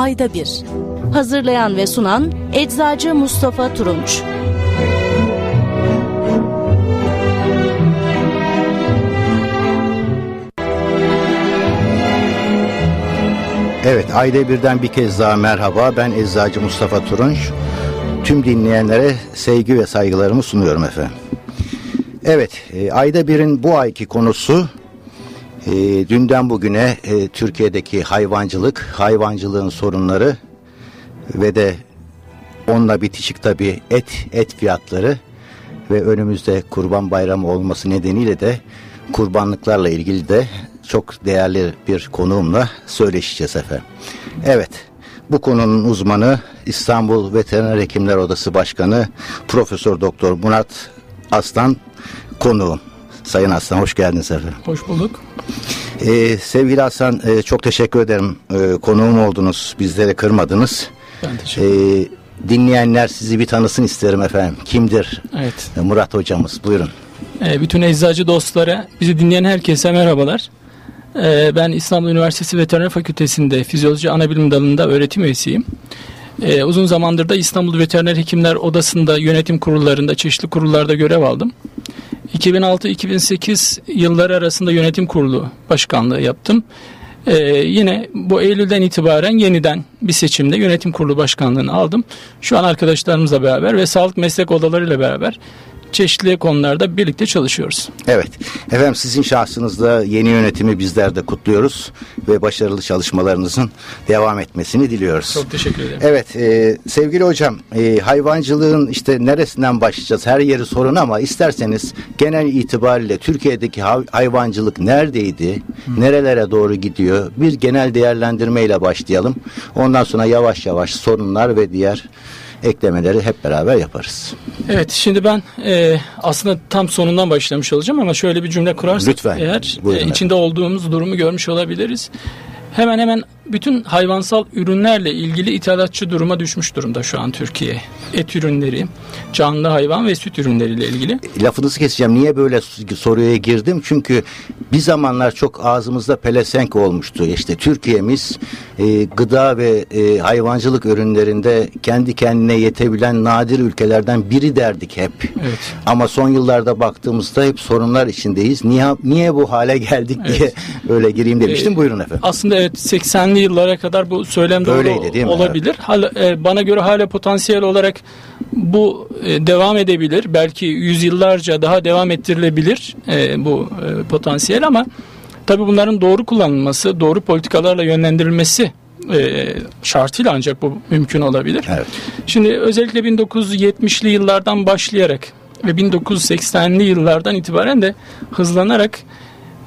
Ayda Bir. Hazırlayan ve sunan Eczacı Mustafa Turunç. Evet, ayda birden bir kez daha merhaba. Ben Eczacı Mustafa Turunç. Tüm dinleyenlere sevgi ve saygılarımı sunuyorum efendim. Evet, e, ayda birin bu ayki konusu e, dünden bugüne e, Türkiye'deki hayvancılık, hayvancılığın sorunları ve de onunla bitişik tabii et, et fiyatları ve önümüzde kurban bayramı olması nedeniyle de kurbanlıklarla ilgili de çok değerli bir konuğumla söyleşeceğiz efendim. Evet, bu konunun uzmanı İstanbul Veteriner Hekimler Odası Başkanı Profesör Doktor Murat Aslan konuğum. Sayın Aslan hoş geldiniz efendim. Hoş bulduk. Ee, sevgili Hasan e, çok teşekkür ederim. E, konuğum oldunuz. Bizleri kırmadınız. Ben teşekkür ederim. E, dinleyenler sizi bir tanısın isterim efendim. Kimdir? Evet. E, Murat hocamız. Buyurun. E, bütün eczacı dostlara, bizi dinleyen herkese merhabalar. E, ben İstanbul Üniversitesi Veteriner Fakültesi'nde Fizyoloji Anabilim Dalı'nda öğretim üyesiyim. E, uzun zamandır da İstanbul Veteriner Hekimler Odası'nda yönetim kurullarında, çeşitli kurullarda görev aldım. 2006-2008 yılları arasında yönetim kurulu başkanlığı yaptım. Ee, yine bu Eylül'den itibaren yeniden bir seçimde yönetim kurulu başkanlığını aldım. Şu an arkadaşlarımızla beraber ve sağlık meslek odalarıyla beraber çeşitli konularda birlikte çalışıyoruz. Evet. Efendim sizin şahsınızda yeni yönetimi bizler de kutluyoruz ve başarılı çalışmalarınızın devam etmesini diliyoruz. Çok teşekkür ederim. Evet e, sevgili hocam e, hayvancılığın işte neresinden başlayacağız? Her yeri sorun ama isterseniz genel itibariyle Türkiye'deki hayvancılık neredeydi? Hı. Nerelere doğru gidiyor? Bir genel değerlendirmeyle başlayalım. Ondan sonra yavaş yavaş sorunlar ve diğer eklemeleri hep beraber yaparız. Evet şimdi ben e, aslında tam sonundan başlamış olacağım ama şöyle bir cümle kurarsak Lütfen. eğer e, içinde olduğumuz durumu görmüş olabiliriz. Hemen hemen bütün hayvansal ürünlerle ilgili ithalatçı duruma düşmüş durumda şu an Türkiye. Et ürünleri, canlı hayvan ve süt ürünleriyle ilgili. Lafınızı keseceğim. Niye böyle soruya girdim? Çünkü bir zamanlar çok ağzımızda pelesenk olmuştu. İşte Türkiye'miz e, gıda ve e, hayvancılık ürünlerinde kendi kendine yetebilen nadir ülkelerden biri derdik hep. Evet. Ama son yıllarda baktığımızda hep sorunlar içindeyiz. Niye niye bu hale geldik evet. diye öyle gireyim demiştim. Ee, Buyurun efendim. Aslında evet 80'li yıllara kadar bu söylem doğru değil mi? olabilir. Hala, e, bana göre hala potansiyel olarak bu e, devam edebilir. Belki yüzyıllarca daha devam ettirilebilir e, bu e, potansiyel ama tabii bunların doğru kullanılması, doğru politikalarla yönlendirilmesi e, şartıyla ancak bu mümkün olabilir. Evet. Şimdi özellikle 1970'li yıllardan başlayarak ve 1980'li yıllardan itibaren de hızlanarak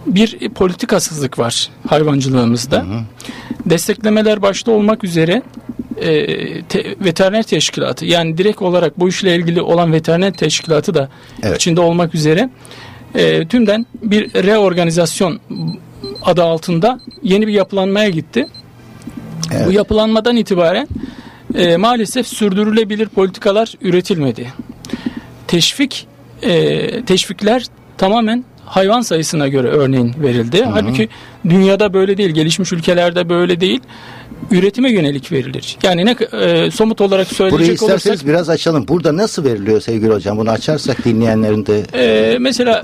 bir politikasızlık var hayvancılığımızda. Hı hı. Desteklemeler başta olmak üzere e, te, veteriner teşkilatı yani direkt olarak bu işle ilgili olan veteriner teşkilatı da evet. içinde olmak üzere e, tümden bir reorganizasyon adı altında yeni bir yapılanmaya gitti. Evet. Bu yapılanmadan itibaren e, maalesef sürdürülebilir politikalar üretilmedi. Teşvik e, teşvikler tamamen hayvan sayısına göre örneğin verildi. Hı hı. Halbuki dünyada böyle değil, gelişmiş ülkelerde böyle değil. Üretime yönelik verilir. Yani ne e, somut olarak söyleyecek Burayı isterseniz olursak, biraz açalım. Burada nasıl veriliyor sevgili hocam? Bunu açarsak dinleyenlerin de e, mesela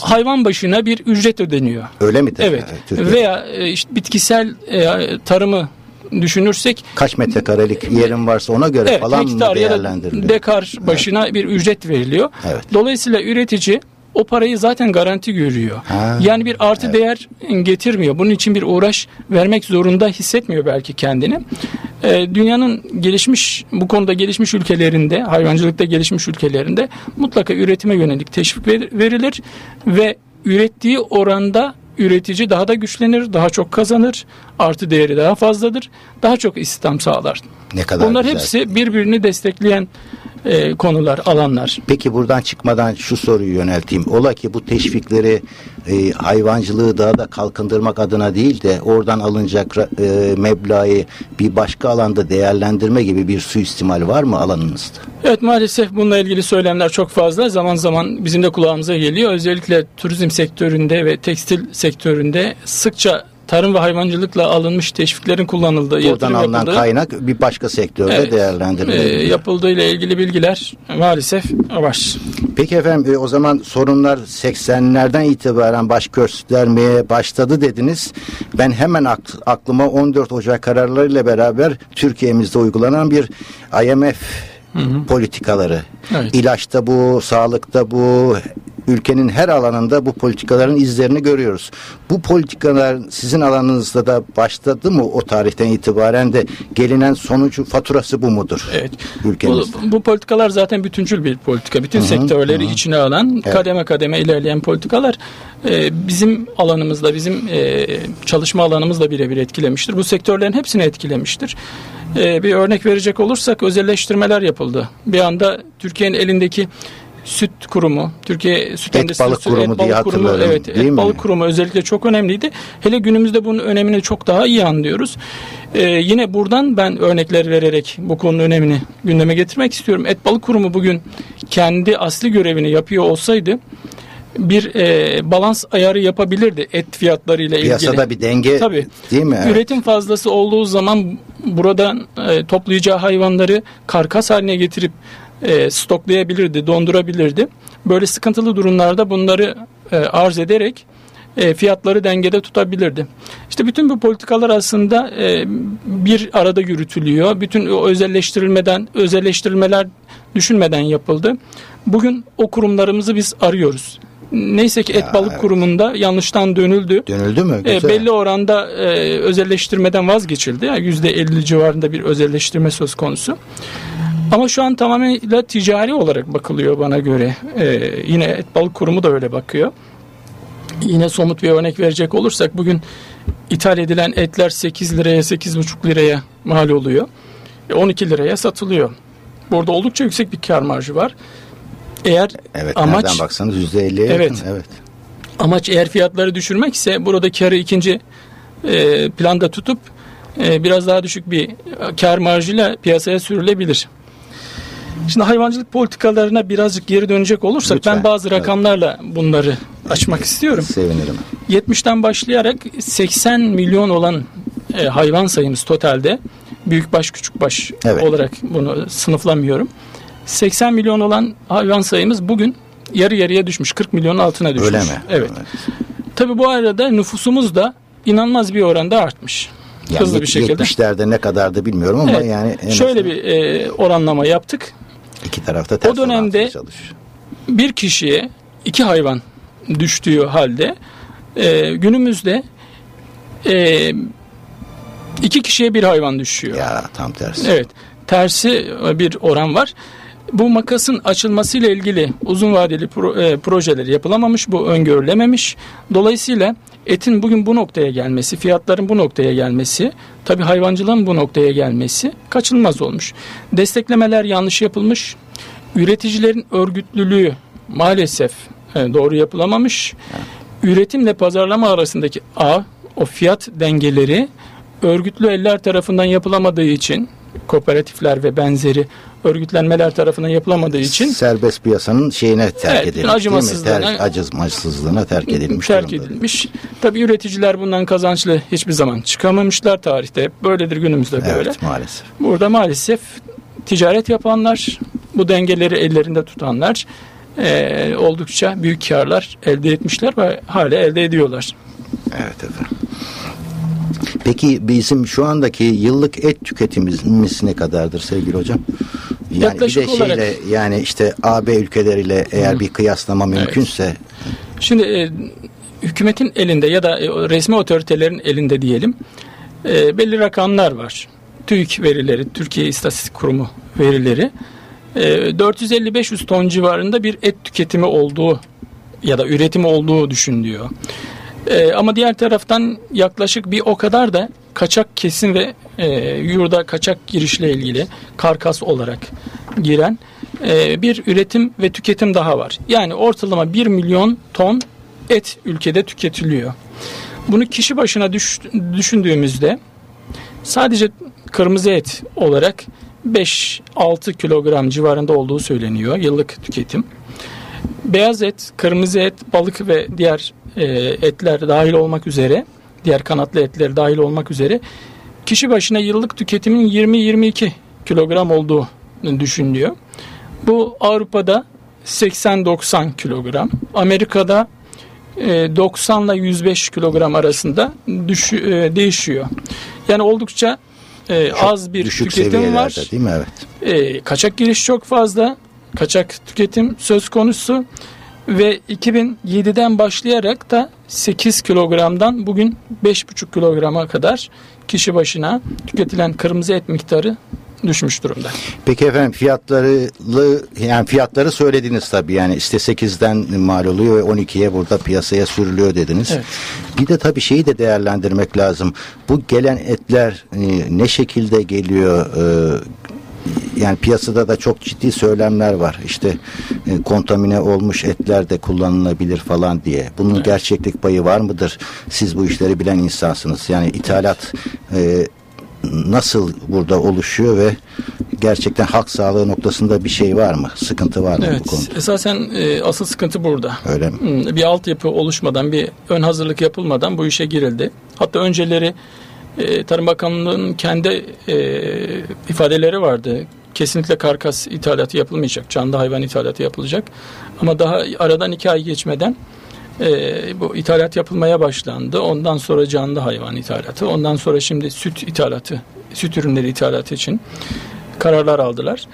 hayvan başına bir ücret ödeniyor. Öyle mi? Evet. Türkiye? Veya e, işte bitkisel e, tarımı düşünürsek kaç metrekarelik yerin varsa ona göre evet, falan mı değerlendiriliyor? dekar başına evet. bir ücret veriliyor. Evet. Dolayısıyla üretici o parayı zaten garanti görüyor. Ha, yani bir artı evet. değer getirmiyor. Bunun için bir uğraş vermek zorunda hissetmiyor belki kendini. Ee, dünyanın gelişmiş bu konuda gelişmiş ülkelerinde, hayvancılıkta gelişmiş ülkelerinde mutlaka üretime yönelik teşvik verilir ve ürettiği oranda üretici daha da güçlenir, daha çok kazanır, artı değeri daha fazladır, daha çok istihdam sağlar. Ne kadar Bunlar güzel. hepsi birbirini destekleyen e, konular, alanlar. Peki buradan çıkmadan şu soruyu yönelteyim. Ola ki bu teşvikleri e, hayvancılığı daha da kalkındırmak adına değil de oradan alınacak e, meblağı bir başka alanda değerlendirme gibi bir suistimal var mı alanınızda? Evet maalesef bununla ilgili söylemler çok fazla. Zaman zaman bizim de kulağımıza geliyor. Özellikle turizm sektöründe ve tekstil sektöründe sıkça tarım ve hayvancılıkla alınmış teşviklerin kullanıldığı, Buradan alınan yapıldığı, kaynak bir başka sektörde evet, değerlendirilebilir. E, yapıldığı ile ilgili bilgiler maalesef var. Peki efendim e, o zaman sorunlar 80'lerden itibaren baş göstermeye başladı dediniz. Ben hemen aklıma 14 Ocak kararlarıyla beraber Türkiye'mizde uygulanan bir IMF hı hı. politikaları. Evet. İlaçta bu, sağlıkta bu, ülkenin her alanında bu politikaların izlerini görüyoruz. Bu politikalar sizin alanınızda da başladı mı o tarihten itibaren de gelinen sonucu faturası bu mudur? Evet. Ülkemizde. Bu, bu politikalar zaten bütüncül bir politika. Bütün hı-hı, sektörleri hı. içine alan evet. kademe kademe ilerleyen politikalar e, bizim alanımızda bizim e, çalışma alanımızla birebir etkilemiştir. Bu sektörlerin hepsini etkilemiştir. E, bir örnek verecek olursak özelleştirmeler yapıldı. Bir anda Türkiye'nin elindeki Süt Kurumu, Türkiye Süt et Endüstrisi balık Kurumu et diye kurumu, evet, et mi? balık kurumu özellikle çok önemliydi. Hele günümüzde bunun önemini çok daha iyi anlıyoruz. Ee, yine buradan ben örnekler vererek bu konunun önemini gündeme getirmek istiyorum. Et balık kurumu bugün kendi asli görevini yapıyor olsaydı bir e, balans ayarı yapabilirdi et fiyatlarıyla ilgili. Piyasada bir denge Tabii, değil mi? Evet. Üretim fazlası olduğu zaman buradan e, toplayacağı hayvanları karkas haline getirip e, stoklayabilirdi, dondurabilirdi. Böyle sıkıntılı durumlarda bunları e, arz ederek e, fiyatları dengede tutabilirdi. İşte bütün bu politikalar aslında e, bir arada yürütülüyor. Bütün o özelleştirilmeden, özelleştirilmeler düşünmeden yapıldı. Bugün o kurumlarımızı biz arıyoruz. Neyse ki et balık evet. kurumunda yanlıştan dönüldü. Dönüldü mü? E, belli oranda e, özelleştirmeden vazgeçildi. Yani %50 civarında bir özelleştirme söz konusu. Ama şu an tamamıyla ticari olarak bakılıyor bana göre. Ee, yine et balık kurumu da öyle bakıyor. Yine somut bir örnek verecek olursak bugün ithal edilen etler 8 liraya 8,5 liraya mal oluyor. 12 e, liraya satılıyor. Burada oldukça yüksek bir kar marjı var. Eğer evet, amaç nereden baksanız %50'ye evet, yakın. Evet. Amaç eğer fiyatları düşürmek ise burada karı ikinci e, planda tutup e, biraz daha düşük bir kar marjıyla piyasaya sürülebilir. Şimdi hayvancılık politikalarına birazcık geri dönecek olursak Lütfen. ben bazı rakamlarla bunları açmak istiyorum. Sevinirim. 70'ten başlayarak 80 milyon olan e, hayvan sayımız totalde büyükbaş küçükbaş evet. olarak bunu sınıflamıyorum. 80 milyon olan hayvan sayımız bugün yarı yarıya düşmüş. 40 milyonun altına düşmüş. Öyle mi? Evet. evet. Tabii bu arada nüfusumuz da inanılmaz bir oranda artmış. Yani hızlı bir şekilde. 70'lerde ne kadardı bilmiyorum ama evet. yani şöyle bir e, oranlama yaptık. İki tarafta ters O dönemde bir kişiye iki hayvan düştüğü halde e, günümüzde e, iki kişiye bir hayvan düşüyor. Ya tam tersi. Evet. Tersi bir oran var. Bu makasın açılmasıyla ilgili uzun vadeli pro, e, projeler yapılamamış, bu öngörülememiş. Dolayısıyla etin bugün bu noktaya gelmesi, fiyatların bu noktaya gelmesi, tabi hayvancılığın bu noktaya gelmesi kaçınılmaz olmuş. Desteklemeler yanlış yapılmış. Üreticilerin örgütlülüğü maalesef e, doğru yapılamamış. Üretimle pazarlama arasındaki ağ, o fiyat dengeleri örgütlü eller tarafından yapılamadığı için kooperatifler ve benzeri örgütlenmeler tarafından yapılamadığı için serbest piyasanın şeyine terk evet, edilmiş. Acımasızlığına, ter, acımasızlığına terk edilmiş. Terk durumda. edilmiş. Tabii üreticiler bundan kazançlı hiçbir zaman çıkamamışlar tarihte. Böyledir günümüzde böyle. Evet maalesef. Burada maalesef ticaret yapanlar, bu dengeleri ellerinde tutanlar e, oldukça büyük karlar elde etmişler ve hala elde ediyorlar. Evet efendim. Peki bizim şu andaki yıllık et tüketimimiz ne kadardır sevgili hocam? Yani Yaklaşık bir de şeyle olarak... yani işte AB ülkeleriyle eğer Hı. bir kıyaslama mümkünse. Evet. Şimdi e, hükümetin elinde ya da e, resmi otoritelerin elinde diyelim e, belli rakamlar var. TÜİK verileri, Türkiye İstatistik Kurumu verileri. E, 450-500 ton civarında bir et tüketimi olduğu ya da üretimi olduğu düşünülüyor. E, ama diğer taraftan yaklaşık bir o kadar da kaçak kesim ve e, yurda kaçak girişle ilgili karkas olarak giren e, bir üretim ve tüketim daha var. Yani ortalama 1 milyon ton et ülkede tüketiliyor. Bunu kişi başına düş, düşündüğümüzde sadece kırmızı et olarak 5-6 kilogram civarında olduğu söyleniyor yıllık tüketim. Beyaz et, kırmızı et, balık ve diğer e, etler dahil olmak üzere diğer kanatlı etleri dahil olmak üzere kişi başına yıllık tüketimin 20-22 kilogram olduğu düşünülüyor. Bu Avrupa'da 80-90 kilogram, Amerika'da 90 ile 105 kilogram arasında düş, e, değişiyor. Yani oldukça e, az bir tüketim var. Değil mi? Evet. E, kaçak giriş çok fazla. Kaçak tüketim söz konusu ve 2007'den başlayarak da 8 kilogramdan bugün 5,5 kilograma kadar kişi başına tüketilen kırmızı et miktarı düşmüş durumda. Peki efendim fiyatları yani fiyatları söylediniz tabii yani işte 8'den mal oluyor ve 12'ye burada piyasaya sürülüyor dediniz. Evet. Bir de tabii şeyi de değerlendirmek lazım. Bu gelen etler e, ne şekilde geliyor? Yani piyasada da çok ciddi söylemler var. İşte e, kontamine olmuş etler de kullanılabilir falan diye. Bunun evet. gerçeklik payı var mıdır? Siz bu işleri bilen insansınız. Yani ithalat e, nasıl burada oluşuyor ve gerçekten halk sağlığı noktasında bir şey var mı? Sıkıntı var mı evet, bu konuda? Esasen e, asıl sıkıntı burada. Öyle mi? Hmm, bir altyapı oluşmadan, bir ön hazırlık yapılmadan bu işe girildi. Hatta önceleri e, Tarım Bakanlığı'nın kendi e, ifadeleri vardı. Kesinlikle karkas ithalatı yapılmayacak. Canlı hayvan ithalatı yapılacak. Ama daha aradan iki ay geçmeden e, bu ithalat yapılmaya başlandı. Ondan sonra canlı hayvan ithalatı, ondan sonra şimdi süt ithalatı, süt ürünleri ithalatı için kararlar aldılar.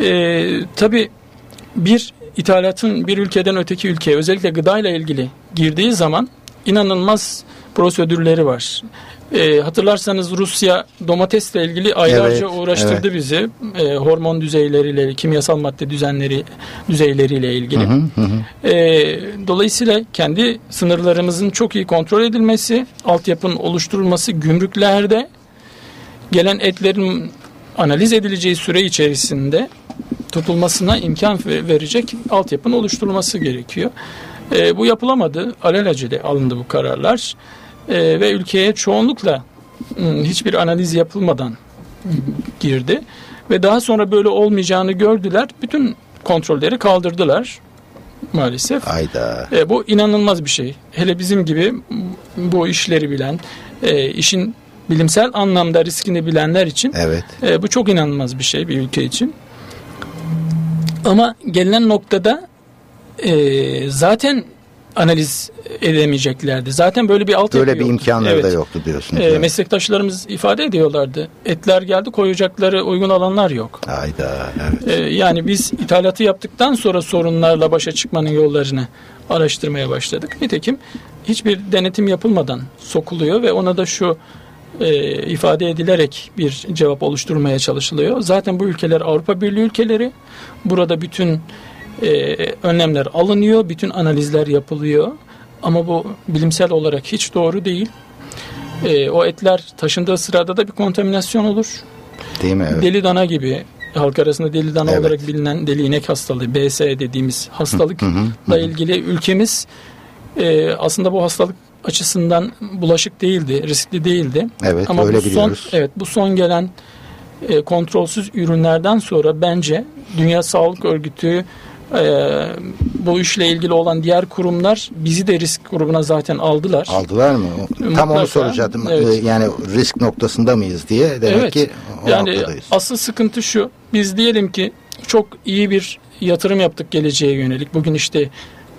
E, tabii bir ithalatın bir ülkeden öteki ülkeye özellikle gıda ile ilgili girdiği zaman inanılmaz prosedürleri var. E, hatırlarsanız Rusya domatesle ilgili aylarca evet, uğraştırdı evet. bizi. E, hormon düzeyleriyle, kimyasal madde düzenleri düzeyleriyle ilgili. Hı hı hı. E, dolayısıyla kendi sınırlarımızın çok iyi kontrol edilmesi, altyapının oluşturulması, gümrüklerde gelen etlerin analiz edileceği süre içerisinde tutulmasına imkan verecek altyapının oluşturulması gerekiyor. E, bu yapılamadı. Alelacele alındı bu kararlar e, ve ülkeye çoğunlukla ıı, hiçbir analiz yapılmadan girdi ve daha sonra böyle olmayacağını gördüler. Bütün kontrolleri kaldırdılar maalesef. Ayda. E, bu inanılmaz bir şey. Hele bizim gibi bu işleri bilen, e, işin bilimsel anlamda riskini bilenler için evet. e, bu çok inanılmaz bir şey bir ülke için. Ama gelinen noktada e, zaten analiz edemeyeceklerdi. Zaten böyle bir alt Böyle bir yoktu. imkanları evet. da yoktu diyorsunuz. E, meslektaşlarımız ifade ediyorlardı. Etler geldi koyacakları uygun alanlar yok. Hayda evet. E, yani biz ithalatı yaptıktan sonra sorunlarla başa çıkmanın yollarını araştırmaya başladık. Nitekim hiçbir denetim yapılmadan sokuluyor ve ona da şu e, ifade edilerek bir cevap oluşturmaya çalışılıyor. Zaten bu ülkeler Avrupa Birliği ülkeleri. Burada bütün e, önlemler alınıyor, bütün analizler yapılıyor. Ama bu bilimsel olarak hiç doğru değil. E, o etler taşındığı sırada da bir kontaminasyon olur. Değil mi? Evet. Deli dana gibi halk arasında deli dana evet. olarak bilinen deli inek hastalığı BS dediğimiz hastalıkla ilgili ülkemiz e, aslında bu hastalık açısından bulaşık değildi, riskli değildi. Evet, Ama öyle bu son, Evet, bu son gelen e, kontrolsüz ürünlerden sonra bence Dünya Sağlık Örgütü e, bu işle ilgili olan diğer kurumlar bizi de risk grubuna zaten aldılar. Aldılar mı? Mutlaka, Tam onu soracaktım. Evet. Yani risk noktasında mıyız diye. Demek evet. ki o yani noktadayız. asıl sıkıntı şu. Biz diyelim ki çok iyi bir yatırım yaptık geleceğe yönelik. Bugün işte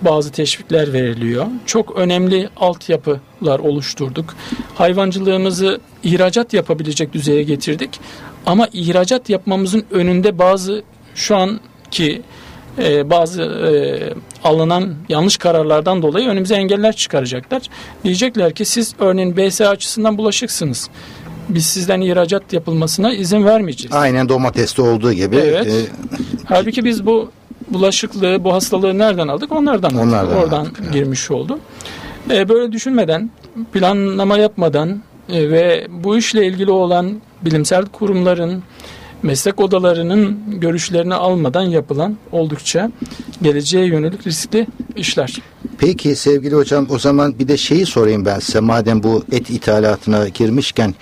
bazı teşvikler veriliyor. Çok önemli altyapılar oluşturduk. Hayvancılığımızı ihracat yapabilecek düzeye getirdik. Ama ihracat yapmamızın önünde bazı şu anki e, bazı e, alınan yanlış kararlardan dolayı önümüze engeller çıkaracaklar. Diyecekler ki siz örneğin BSA açısından bulaşıksınız. Biz sizden ihracat yapılmasına izin vermeyeceğiz. Aynen domateste olduğu gibi. Evet. E, Halbuki biz bu bulaşıklığı, bu hastalığı nereden aldık? Onlardan, Onlardan aldık. Oradan aldık, girmiş oldu. E, böyle düşünmeden, planlama yapmadan e, ve bu işle ilgili olan bilimsel kurumların, meslek odalarının görüşlerini almadan yapılan oldukça geleceğe yönelik riskli işler. Peki sevgili hocam o zaman bir de şeyi sorayım ben size madem bu et ithalatına girmişken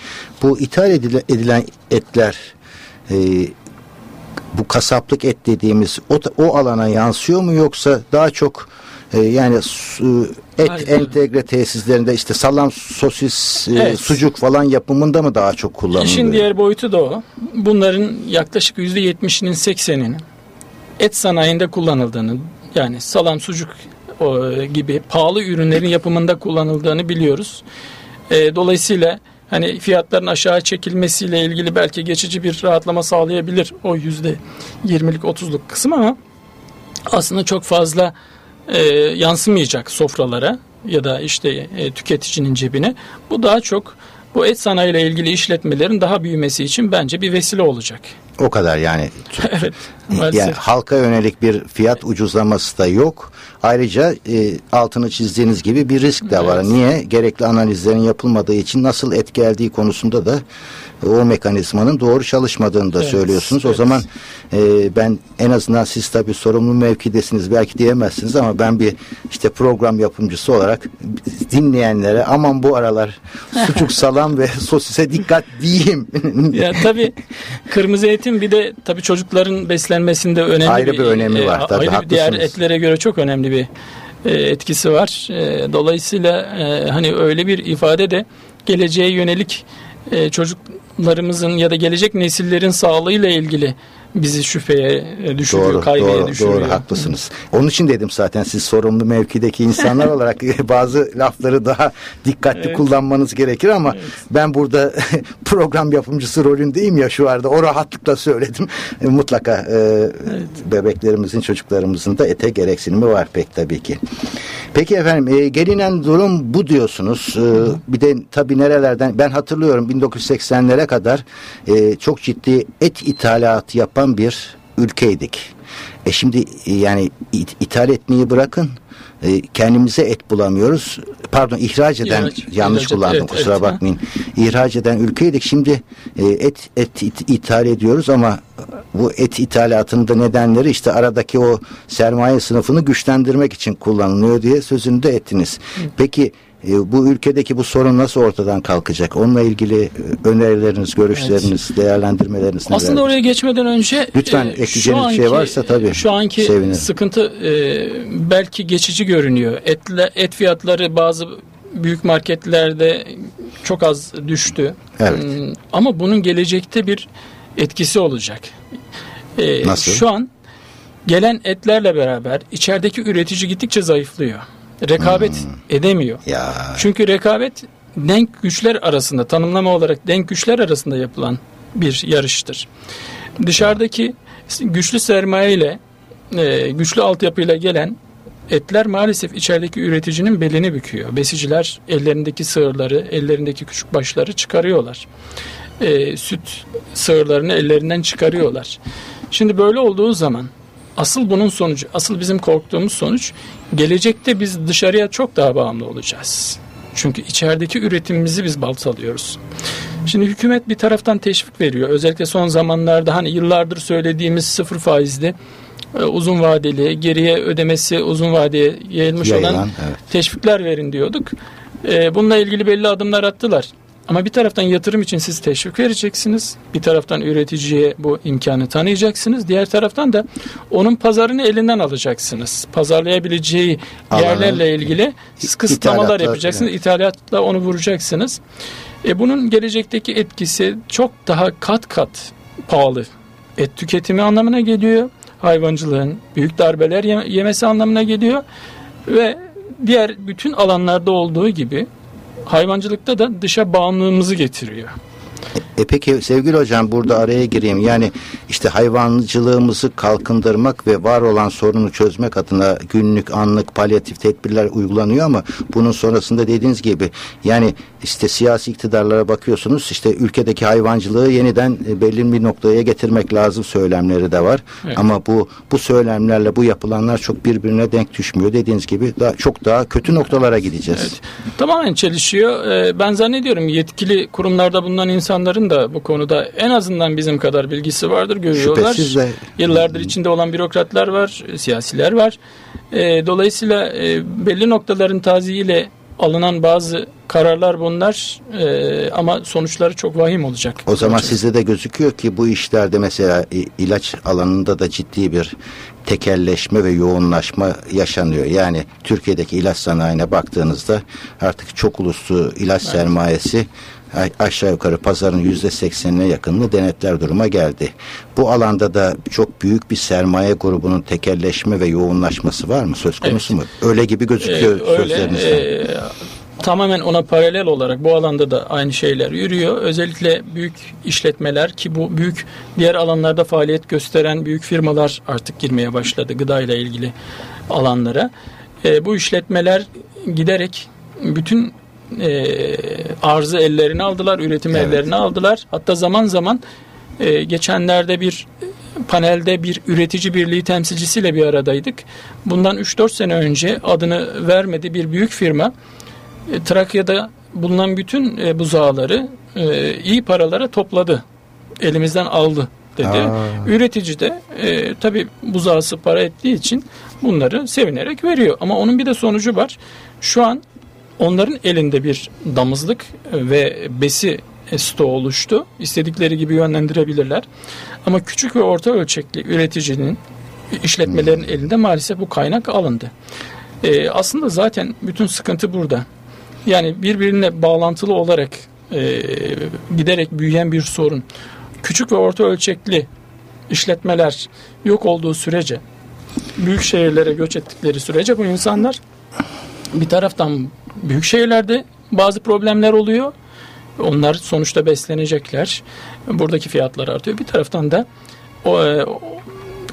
bu ithal edilen etler e, bu kasaplık et dediğimiz o, o alana yansıyor mu yoksa daha çok e, yani su, et Hayır, entegre tesislerinde işte salam, sosis, e, Evet. sucuk falan yapımında mı daha çok kullanılıyor? İşin diğer boyutu da o. Bunların yaklaşık %70'inin 80'inin et sanayinde kullanıldığını yani salam, sucuk o, gibi pahalı ürünlerin yapımında kullanıldığını biliyoruz. E, dolayısıyla hani fiyatların aşağı çekilmesiyle ilgili belki geçici bir rahatlama sağlayabilir o %20'lik 30'luk kısım ama aslında çok fazla e, yansımayacak sofralara ya da işte e, tüketicinin cebine. Bu daha çok bu et sanayiyle ilgili işletmelerin daha büyümesi için bence bir vesile olacak. O kadar yani. evet. Maalesef. Yani halka yönelik bir fiyat ucuzlaması da yok. Ayrıca e, altını çizdiğiniz gibi bir risk de var. Evet. Niye? Gerekli analizlerin yapılmadığı için nasıl et geldiği konusunda da o mekanizmanın doğru çalışmadığını da Evet, söylüyorsunuz. O evet. zaman e, ben en azından siz tabii sorumlu mevkidesiniz belki diyemezsiniz ama ben bir işte program yapımcısı olarak dinleyenlere aman bu aralar sucuk salam ve sosise dikkat diyeyim. ya tabii kırmızı etin bir de tabii çocukların beslenmesinde önemli Ayrı bir önemi var, tabii, ayrı bir diğer haklısınız. etlere göre çok önemli bir e, etkisi var. E, dolayısıyla e, hani öyle bir ifade de geleceğe yönelik e, çocuklarımızın ya da gelecek nesillerin sağlığıyla ilgili bizi şüpheye e, düşürüyor, Doğru, kaygıya doğru, düşürüyor. doğru, haklısınız. Onun için dedim zaten siz sorumlu mevkideki insanlar olarak bazı lafları daha dikkatli Evet. kullanmanız gerekir ama Evet. ben burada program yapımcısı rolündeyim ya şu anda o rahatlıkla söyledim. E, Mutlaka e, bebeklerimizin, çocuklarımızın da ete gereksinimi var pek tabii ki. Peki efendim e, gelinen durum bu diyorsunuz. E, bir de tabii nerelerden ben hatırlıyorum 1980'lere kadar e, çok ciddi et ithalatı yapan bir ülkeydik. E şimdi e, yani it- ithal etmeyi bırakın. e, kendimize et bulamıyoruz. Pardon ihraç eden İhraç, yanlış ihraç, kullandım evet, kusura evet, bakmayın. İhraç eden ülkeydik. Şimdi e, et et it- ithal ediyoruz ama bu et ithalatının da nedenleri işte aradaki o sermaye sınıfını güçlendirmek için kullanılıyor diye sözünü de ettiniz. Peki e, bu ülkedeki bu sorun nasıl ortadan kalkacak? Onunla ilgili e, önerileriniz, görüşleriniz, değerlendirmeleriniz neler? Aslında oraya geçmeden önce Lütfen e, ekleyeceğiniz şey anki- varsa tabii Şu anki sevinirim. sıkıntı e, belki geçici görünüyor. Etle, et fiyatları bazı büyük marketlerde çok az düştü. Evet. Hmm, Ama bunun gelecekte bir etkisi olacak. E, Nasıl? Şu an gelen etlerle beraber içerideki üretici gittikçe zayıflıyor. Rekabet Hmm. edemiyor. Ya Çünkü rekabet denk güçler arasında tanımlama olarak denk güçler arasında yapılan bir yarıştır. Dışarıdaki güçlü sermaye ile e, güçlü altyapıyla gelen etler maalesef içerideki üreticinin belini büküyor. Besiciler ellerindeki sığırları, ellerindeki küçük başları çıkarıyorlar. E, süt sığırlarını ellerinden çıkarıyorlar. Şimdi böyle olduğu zaman asıl bunun sonucu, asıl bizim korktuğumuz sonuç gelecekte biz dışarıya çok daha bağımlı olacağız. Çünkü içerideki üretimimizi biz baltalıyoruz. Şimdi hükümet bir taraftan teşvik veriyor. Özellikle son zamanlarda hani yıllardır söylediğimiz sıfır faizli e, uzun vadeli geriye ödemesi uzun vadeye yayılmış Yayılan, olan evet. teşvikler verin diyorduk. E, bununla ilgili belli adımlar attılar. Ama bir taraftan yatırım için siz teşvik vereceksiniz. Bir taraftan üreticiye bu imkanı tanıyacaksınız. Diğer taraftan da onun pazarını elinden alacaksınız. Pazarlayabileceği Alanı, yerlerle ilgili siz kısıtlamalar yapacaksınız. evet. İthalatla onu vuracaksınız. E bunun gelecekteki etkisi çok daha kat kat pahalı. Et tüketimi anlamına geliyor. Hayvancılığın büyük darbeler yeme- yemesi anlamına geliyor. Ve diğer bütün alanlarda olduğu gibi hayvancılıkta da dışa bağımlılığımızı getiriyor. E peki sevgili hocam burada araya gireyim. Yani işte hayvancılığımızı kalkındırmak ve var olan sorunu çözmek adına günlük, anlık, palyatif tedbirler uygulanıyor ama bunun sonrasında dediğiniz gibi yani işte siyasi iktidarlara bakıyorsunuz işte ülkedeki hayvancılığı yeniden e, belli bir noktaya getirmek lazım söylemleri de var. Evet. Ama bu bu söylemlerle bu yapılanlar çok birbirine denk düşmüyor. Dediğiniz gibi daha, çok daha kötü noktalara gideceğiz. Evet. Tamamen çelişiyor. Ee, Ben zannediyorum yetkili kurumlarda bulunan insanların da bu konuda en azından bizim kadar bilgisi vardır, görüyorlar. Şüphesiz de Yıllardır içinde olan bürokratlar var, siyasiler var. Ee, Dolayısıyla e, belli noktaların taziyiyle alınan bazı kararlar bunlar e, ama sonuçları çok vahim olacak. O zaman sizde de gözüküyor ki bu işlerde mesela ilaç alanında da ciddi bir tekelleşme ve yoğunlaşma yaşanıyor. Yani Türkiye'deki ilaç sanayine baktığınızda artık çok uluslu ilaç evet. sermayesi aşağı yukarı pazarın yüzde seksenine yakınını denetler duruma geldi. Bu alanda da çok büyük bir sermaye grubunun tekelleşme ve yoğunlaşması var mı? Söz konusu evet. mu? Öyle gibi gözüküyor ee, sözlerinizden. E, tamamen ona paralel olarak bu alanda da aynı şeyler yürüyor. Özellikle büyük işletmeler ki bu büyük diğer alanlarda faaliyet gösteren büyük firmalar artık girmeye başladı gıda ile ilgili alanlara. E, bu işletmeler giderek bütün e, arzı ellerine aldılar, üretim evet. ellerine aldılar. Hatta zaman zaman e, geçenlerde bir panelde bir üretici birliği temsilcisiyle bir aradaydık. Bundan 3-4 sene önce adını vermedi bir büyük firma e, Trakya'da bulunan bütün e, buzağları e, iyi paralara topladı. Elimizden aldı dedi. Aa. Üretici de e, tabi buzağısı para ettiği için bunları sevinerek veriyor. Ama onun bir de sonucu var. Şu an onların elinde bir damızlık ve besi stoğu oluştu. İstedikleri gibi yönlendirebilirler. Ama küçük ve orta ölçekli üreticinin işletmelerin hmm. elinde maalesef bu kaynak alındı. Ee, aslında zaten bütün sıkıntı burada. Yani birbirine bağlantılı olarak e, giderek büyüyen bir sorun. Küçük ve orta ölçekli işletmeler yok olduğu sürece, büyük şehirlere göç ettikleri sürece bu insanlar bir taraftan büyük şehirlerde bazı problemler oluyor. Onlar sonuçta beslenecekler. Buradaki fiyatlar artıyor. Bir taraftan da o, e,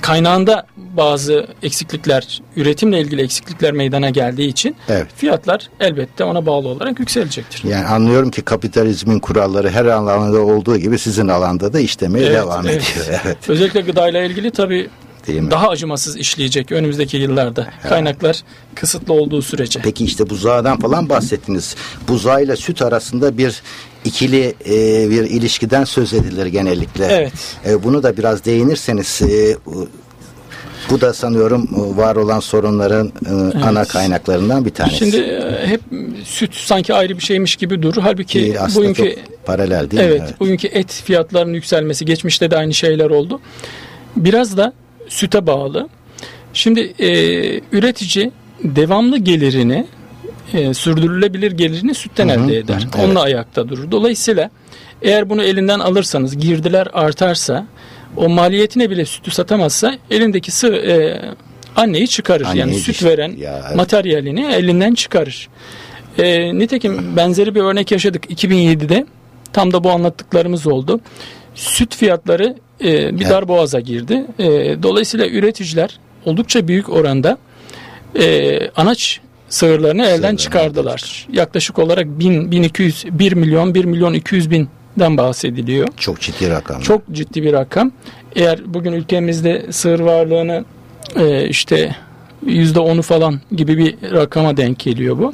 kaynağında bazı eksiklikler, üretimle ilgili eksiklikler meydana geldiği için evet. fiyatlar elbette ona bağlı olarak yükselecektir. Yani anlıyorum ki kapitalizmin kuralları her alanda olduğu gibi sizin alanda da işlemeye evet, devam evet. ediyor. Evet. Özellikle gıdayla ilgili tabii daha acımasız işleyecek önümüzdeki yıllarda. Ha. Kaynaklar kısıtlı olduğu sürece. Peki işte buzağdan falan bahsettiniz. Buzağıyla süt arasında bir ikili e, bir ilişkiden söz edilir genellikle. Evet. E, bunu da biraz değinirseniz e, bu da sanıyorum var olan sorunların e, evet. ana kaynaklarından bir tanesi. Şimdi e, hep süt sanki ayrı bir şeymiş gibi durur. Halbuki değil, bugünkü paralel değil evet, mi? Evet. Bugünkü et fiyatlarının yükselmesi geçmişte de aynı şeyler oldu. Biraz da süte bağlı. Şimdi e, üretici devamlı gelirini e, sürdürülebilir gelirini sütten hı hı, elde eder. Hı, evet. Onunla ayakta durur. Dolayısıyla eğer bunu elinden alırsanız girdiler artarsa o maliyetine bile sütü satamazsa elindeki sı, e, anneyi çıkarır. Anneyi yani süt veren ya, evet. materyalini elinden çıkarır. E, nitekim benzeri bir örnek yaşadık 2007'de. Tam da bu anlattıklarımız oldu. Süt fiyatları e, bir evet. dar boğaza girdi. E, dolayısıyla üreticiler oldukça büyük oranda e, anaç sığırlarını elden çıkardılar. Yaklaşık olarak 1000, 1200, 1 milyon, 1 milyon 200 binden bahsediliyor. Çok ciddi rakam. Çok ciddi bir rakam. Eğer bugün ülkemizde sığır varlığını e, işte yüzde onu falan gibi bir rakama denk geliyor bu.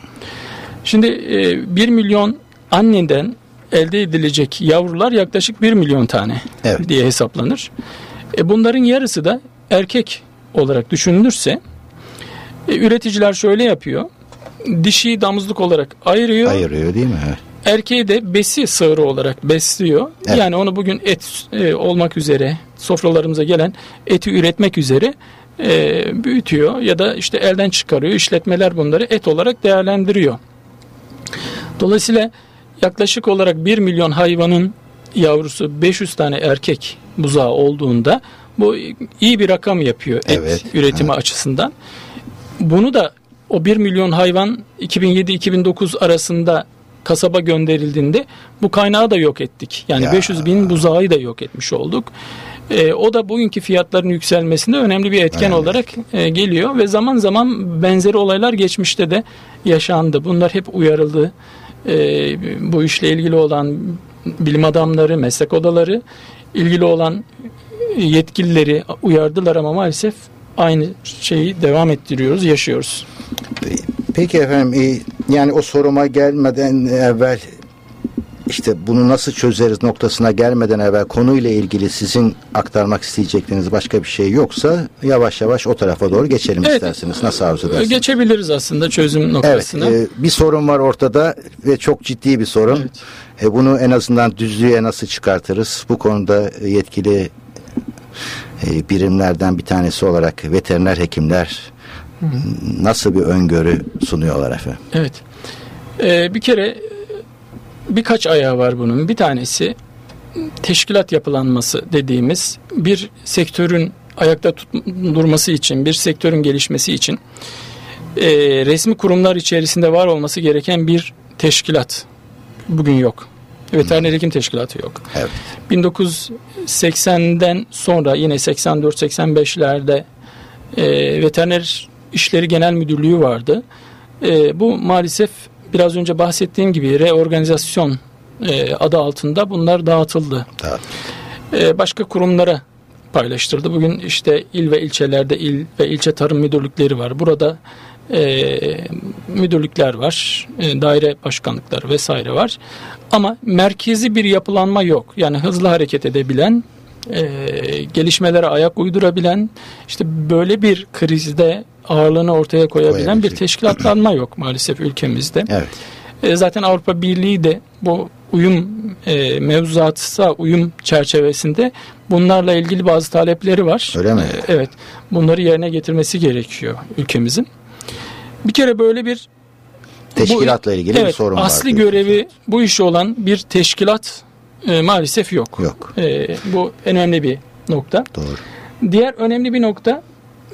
Şimdi e, 1 milyon anneden elde edilecek yavrular yaklaşık 1 milyon tane evet. diye hesaplanır. E bunların yarısı da erkek olarak düşünülürse e, üreticiler şöyle yapıyor. Dişi damızlık olarak ayırıyor. Ayırıyor değil mi? Evet. Erkeği de besi sığırı olarak besliyor. Evet. Yani onu bugün et e, olmak üzere sofralarımıza gelen eti üretmek üzere e, büyütüyor ya da işte elden çıkarıyor. İşletmeler bunları et olarak değerlendiriyor. Dolayısıyla yaklaşık olarak 1 milyon hayvanın yavrusu 500 tane erkek buzağı olduğunda bu iyi bir rakam yapıyor et evet, üretimi evet. açısından. Bunu da o 1 milyon hayvan 2007-2009 arasında kasaba gönderildiğinde bu kaynağı da yok ettik. Yani ya. 500 bin buzağı da yok etmiş olduk. E, o da bugünkü fiyatların yükselmesinde önemli bir etken evet. olarak e, geliyor ve zaman zaman benzeri olaylar geçmişte de yaşandı. Bunlar hep uyarıldı. E, bu işle ilgili olan bilim adamları, meslek odaları, ilgili olan yetkilileri uyardılar ama maalesef aynı şeyi devam ettiriyoruz, yaşıyoruz. Peki efendim, e, yani o soruma gelmeden evvel işte bunu nasıl çözeriz noktasına gelmeden evvel konuyla ilgili sizin aktarmak isteyecekleriniz başka bir şey yoksa yavaş yavaş o tarafa doğru geçelim Evet. isterseniz. Nasıl arzu edersiniz? Geçebiliriz aslında çözüm Evet, noktasına. e, bir sorun var ortada ve çok ciddi bir sorun. Evet. E, bunu en azından düzlüğe nasıl çıkartırız? Bu konuda yetkili e, birimlerden bir tanesi olarak veteriner hekimler nasıl bir öngörü sunuyorlar efendim? Evet. Ee, bir kere birkaç ayağı var bunun. Bir tanesi teşkilat yapılanması dediğimiz bir sektörün ayakta tut, durması için, bir sektörün gelişmesi için e, resmi kurumlar içerisinde var olması gereken bir teşkilat bugün yok. Veteriner hekim teşkilatı yok. Evet. 1980'den sonra yine 84-85'lerde e, veteriner işleri genel müdürlüğü vardı. E, bu maalesef biraz önce bahsettiğim gibi reorganizasyon e, adı altında bunlar dağıtıldı. E, başka kurumlara paylaştırdı. Bugün işte il ve ilçelerde il ve ilçe tarım müdürlükleri var. Burada e, müdürlükler var, e, daire başkanlıkları vesaire var. Ama merkezi bir yapılanma yok. Yani hızlı hareket edebilen, e, gelişmelere ayak uydurabilen, işte böyle bir krizde ağırlığını ortaya koyabilen bir teşkilatlanma yok maalesef ülkemizde. Evet. E, zaten Avrupa Birliği de bu uyum e, mevzuatsa uyum çerçevesinde bunlarla ilgili bazı talepleri var. Öyle mi? E, evet. Bunları yerine getirmesi gerekiyor ülkemizin. Bir kere böyle bir Teşkilatla ilgili evet, bir sorun var. asli görevi bu işi olan bir teşkilat e, maalesef yok. Yok. E, bu en önemli bir nokta. Doğru. Diğer önemli bir nokta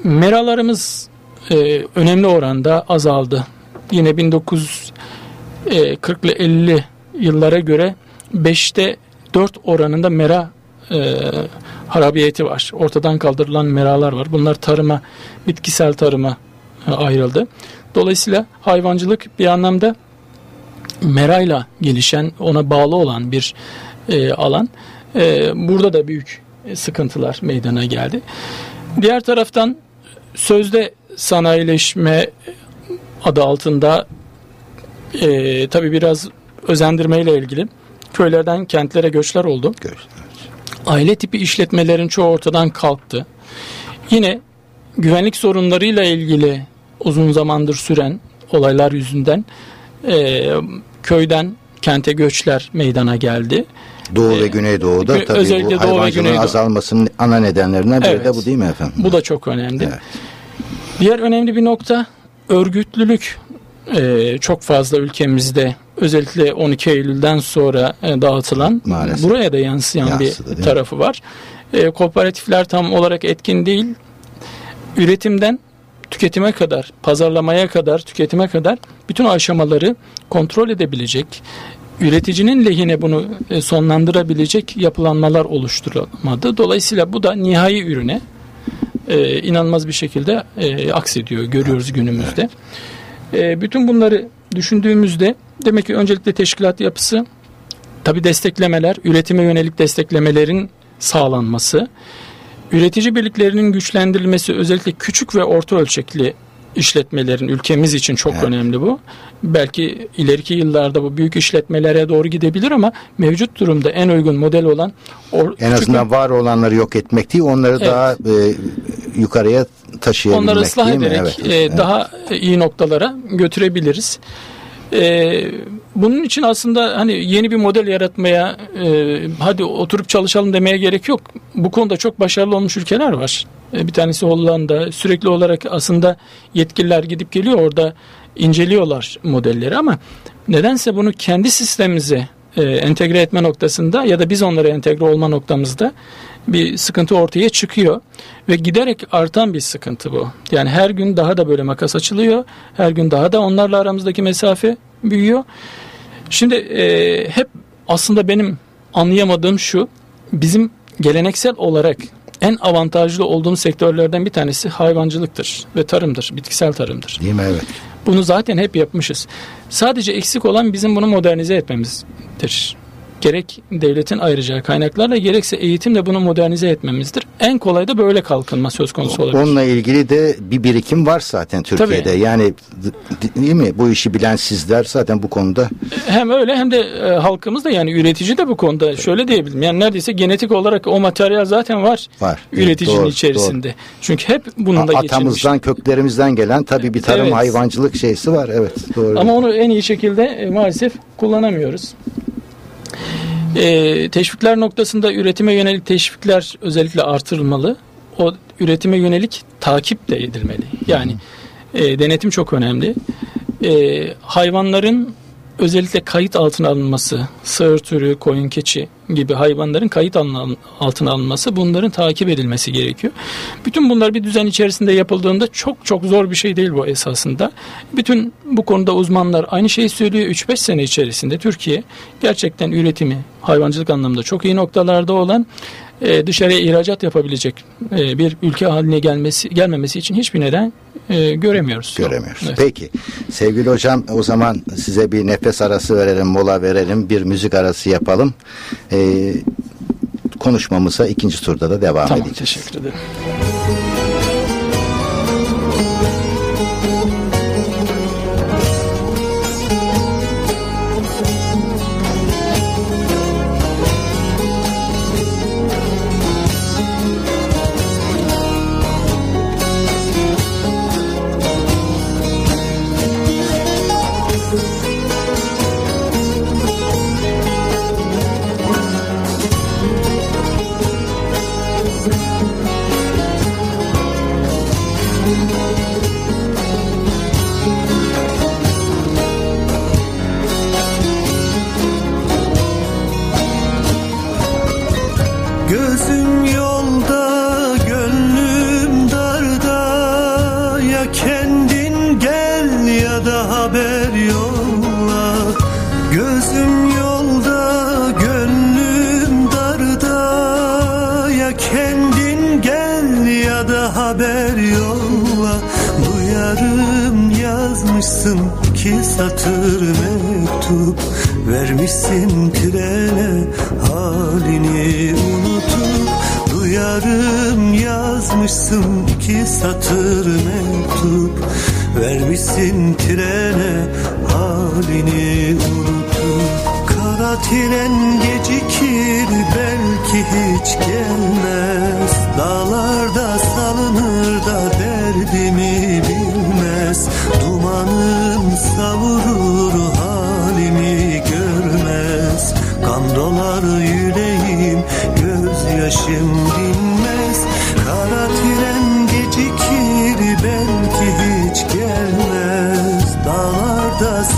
meralarımız e, önemli oranda azaldı. Yine 1940 ile 50 yıllara göre 5'te 4 oranında mera e, harabiyeti var. Ortadan kaldırılan meralar var. Bunlar tarıma, bitkisel tarıma e, ayrıldı. Dolayısıyla hayvancılık bir anlamda merayla gelişen, ona bağlı olan bir e, alan. E, burada da büyük sıkıntılar meydana geldi. Diğer taraftan sözde sanayileşme adı altında e, tabii biraz özendirmeyle ilgili köylerden kentlere göçler oldu. Görüşürüz. Aile tipi işletmelerin çoğu ortadan kalktı. Yine güvenlik sorunlarıyla ilgili uzun zamandır süren olaylar yüzünden e, köyden kente göçler meydana geldi. Doğu Ee, ve Güneydoğu'da gö- tabii özellikle bu Doğu ve Güneydoğu. azalmasının ana nedenlerinden biri Evet. de bu değil mi efendim? Bu da çok önemli. Evet. Diğer önemli bir nokta örgütlülük Ee, çok fazla ülkemizde özellikle 12 Eylül'den sonra e, dağıtılan Maalesef. buraya da yansıyan Yansıdı, bir tarafı var. Ee, kooperatifler tam olarak etkin değil. Üretimden tüketime kadar, pazarlamaya kadar, tüketime kadar bütün aşamaları kontrol edebilecek, üreticinin lehine bunu e, sonlandırabilecek yapılanmalar oluşturulmadı. Dolayısıyla bu da nihai ürüne e, inanılmaz bir şekilde e, aksediyor. Görüyoruz günümüzde. E, bütün bunları düşündüğümüzde demek ki öncelikle teşkilat yapısı, tabi desteklemeler, üretime yönelik desteklemelerin sağlanması, üretici birliklerinin güçlendirilmesi özellikle küçük ve orta ölçekli işletmelerin ülkemiz için çok Evet. önemli bu. Belki ileriki yıllarda bu büyük işletmelere doğru gidebilir ama mevcut durumda en uygun model olan or- En azından var olanları yok etmek değil, onları Evet. daha e, yukarıya taşıyabilmek onları ıslah ederek Evet. e, Evet. daha iyi noktalara götürebiliriz. E, bunun için aslında hani yeni bir model yaratmaya e, hadi oturup çalışalım demeye gerek yok. Bu konuda çok başarılı olmuş ülkeler var. E, bir tanesi Hollanda. Sürekli olarak aslında yetkililer gidip geliyor orada inceliyorlar modelleri ama nedense bunu kendi sistemimize e, entegre etme noktasında ya da biz onlara entegre olma noktamızda bir sıkıntı ortaya çıkıyor ve giderek artan bir sıkıntı bu. Yani her gün daha da böyle makas açılıyor. Her gün daha da onlarla aramızdaki mesafe büyüyor. Şimdi e, hep aslında benim anlayamadığım şu. Bizim geleneksel olarak en avantajlı olduğumuz sektörlerden bir tanesi hayvancılıktır ve tarımdır, bitkisel tarımdır. Değil mi? Evet. Bunu zaten hep yapmışız. Sadece eksik olan bizim bunu modernize etmemizdir. Gerek devletin ayıracağı kaynaklarla gerekse eğitimle bunu modernize etmemizdir. En kolay da böyle kalkınma söz konusu olabilir. Onunla ilgili de bir birikim var zaten Türkiye'de. Tabii. Yani değil mi? Bu işi bilen sizler zaten bu konuda Hem öyle hem de e, halkımız da yani üretici de bu konuda şöyle diyebilirim. Yani neredeyse genetik olarak o materyal zaten var. var. Üreticinin Doğru, içerisinde. Çünkü hep bunun da geçirmiş. Atamızdan, köklerimizden gelen tabii bir tarım Evet. hayvancılık şeysi var. Evet, doğru. Ama onu en iyi şekilde e, maalesef kullanamıyoruz. E, teşvikler noktasında üretime yönelik teşvikler özellikle artırılmalı. O üretime yönelik takip de edilmeli. Yani e, denetim çok önemli. E, hayvanların özellikle kayıt altına alınması, sığır türü, koyun keçi gibi hayvanların kayıt altına alınması, bunların takip edilmesi gerekiyor. Bütün bunlar bir düzen içerisinde yapıldığında çok çok zor bir şey değil bu esasında. Bütün bu konuda uzmanlar aynı şeyi söylüyor. 3-5 sene içerisinde Türkiye gerçekten üretimi hayvancılık anlamında çok iyi noktalarda olan e, dışarıya ihracat yapabilecek e, bir ülke haline gelmesi gelmemesi için hiçbir neden e, göremiyoruz. göremiyoruz. Evet. Peki sevgili hocam o zaman size bir nefes arası verelim, mola verelim, bir müzik arası yapalım. Ee, konuşmamıza ikinci turda da devam Tamam edeceğiz. teşekkür ederim.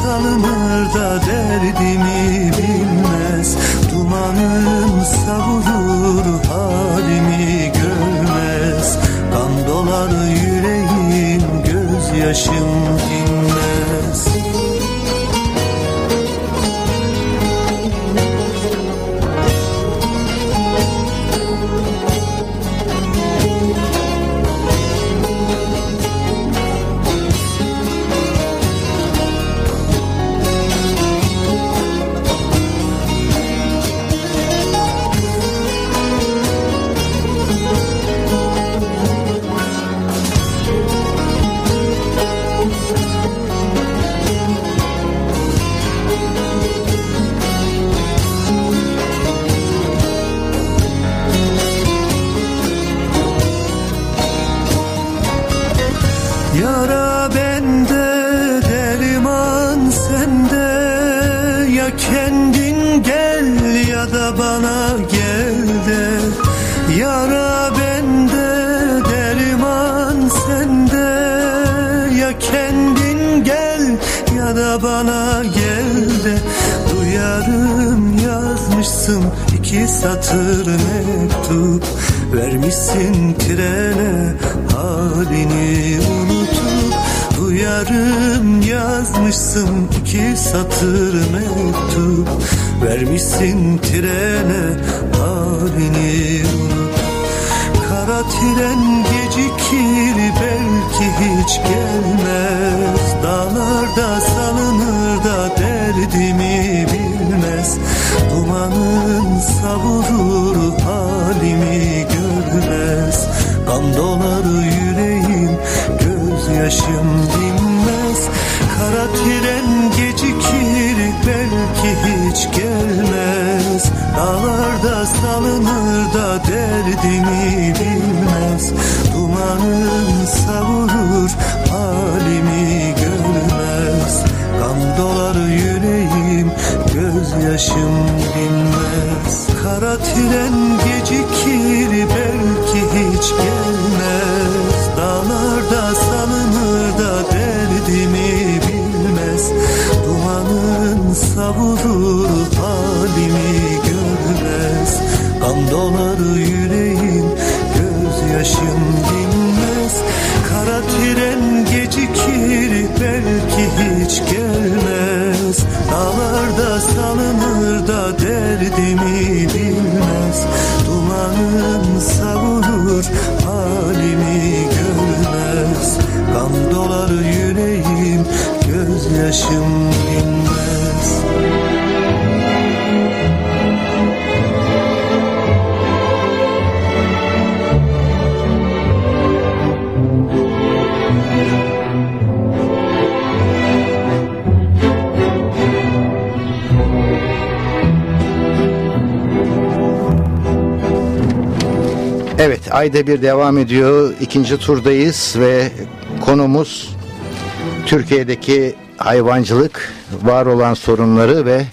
Salınır da derdimi bilmez. Dumanın savurur halimi görmez. Kan dolar yüreğim gözyaşım satır mektup Vermişsin trene halini unutup. Duyarım yazmışsın iki satır mektup Vermişsin trene halini unutup. Kara tren gecikir belki hiç gelmez. Dağlarda salınır savurur halimi görmez. Kan dolar yüreğim gözyaşım dinmez. Kara tren gecikir belki hiç gelmez. Dağlarda salınır da derdimi bilmez. Dumanın savurur halimi görmez. Kan dolar yüreğim gözyaşım dinmez Kara tren gecikir belki hiç gelmez. Dağlarda salınır da derdimi bilmez. Dumanın savurur halimi görmez. Kan dolar yüreğim gözyaşım dinmez. Kara tren gecikir belki hiç gelmez. Dağlarda salınır gözyaşım dinmez Evet ayda bir devam ediyor. İkinci turdayız ve konumuz Türkiye'deki hayvancılık, var olan sorunları ve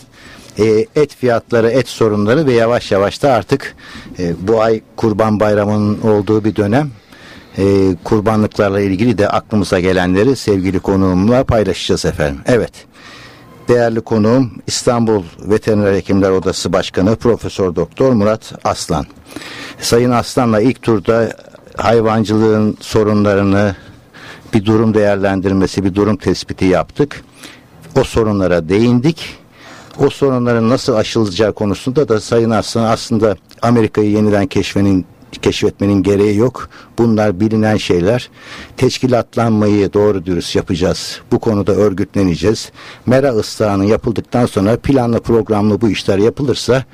e, et fiyatları, et sorunları ve yavaş yavaş da artık e, bu ay Kurban Bayramı'nın olduğu bir dönem e, kurbanlıklarla ilgili de aklımıza gelenleri sevgili konuğumla paylaşacağız efendim. Evet. Değerli konuğum İstanbul Veteriner Hekimler Odası Başkanı Profesör Doktor Murat Aslan. Sayın Aslan'la ilk turda hayvancılığın sorunlarını bir durum değerlendirmesi, bir durum tespiti yaptık. O sorunlara değindik. O sorunların nasıl aşılacağı konusunda da Sayın Aslan aslında Amerika'yı yeniden keşfenin keşfetmenin gereği yok. Bunlar bilinen şeyler. Teşkilatlanmayı doğru dürüst yapacağız. Bu konuda örgütleneceğiz. Mera ıslahının yapıldıktan sonra planlı programlı bu işler yapılırsa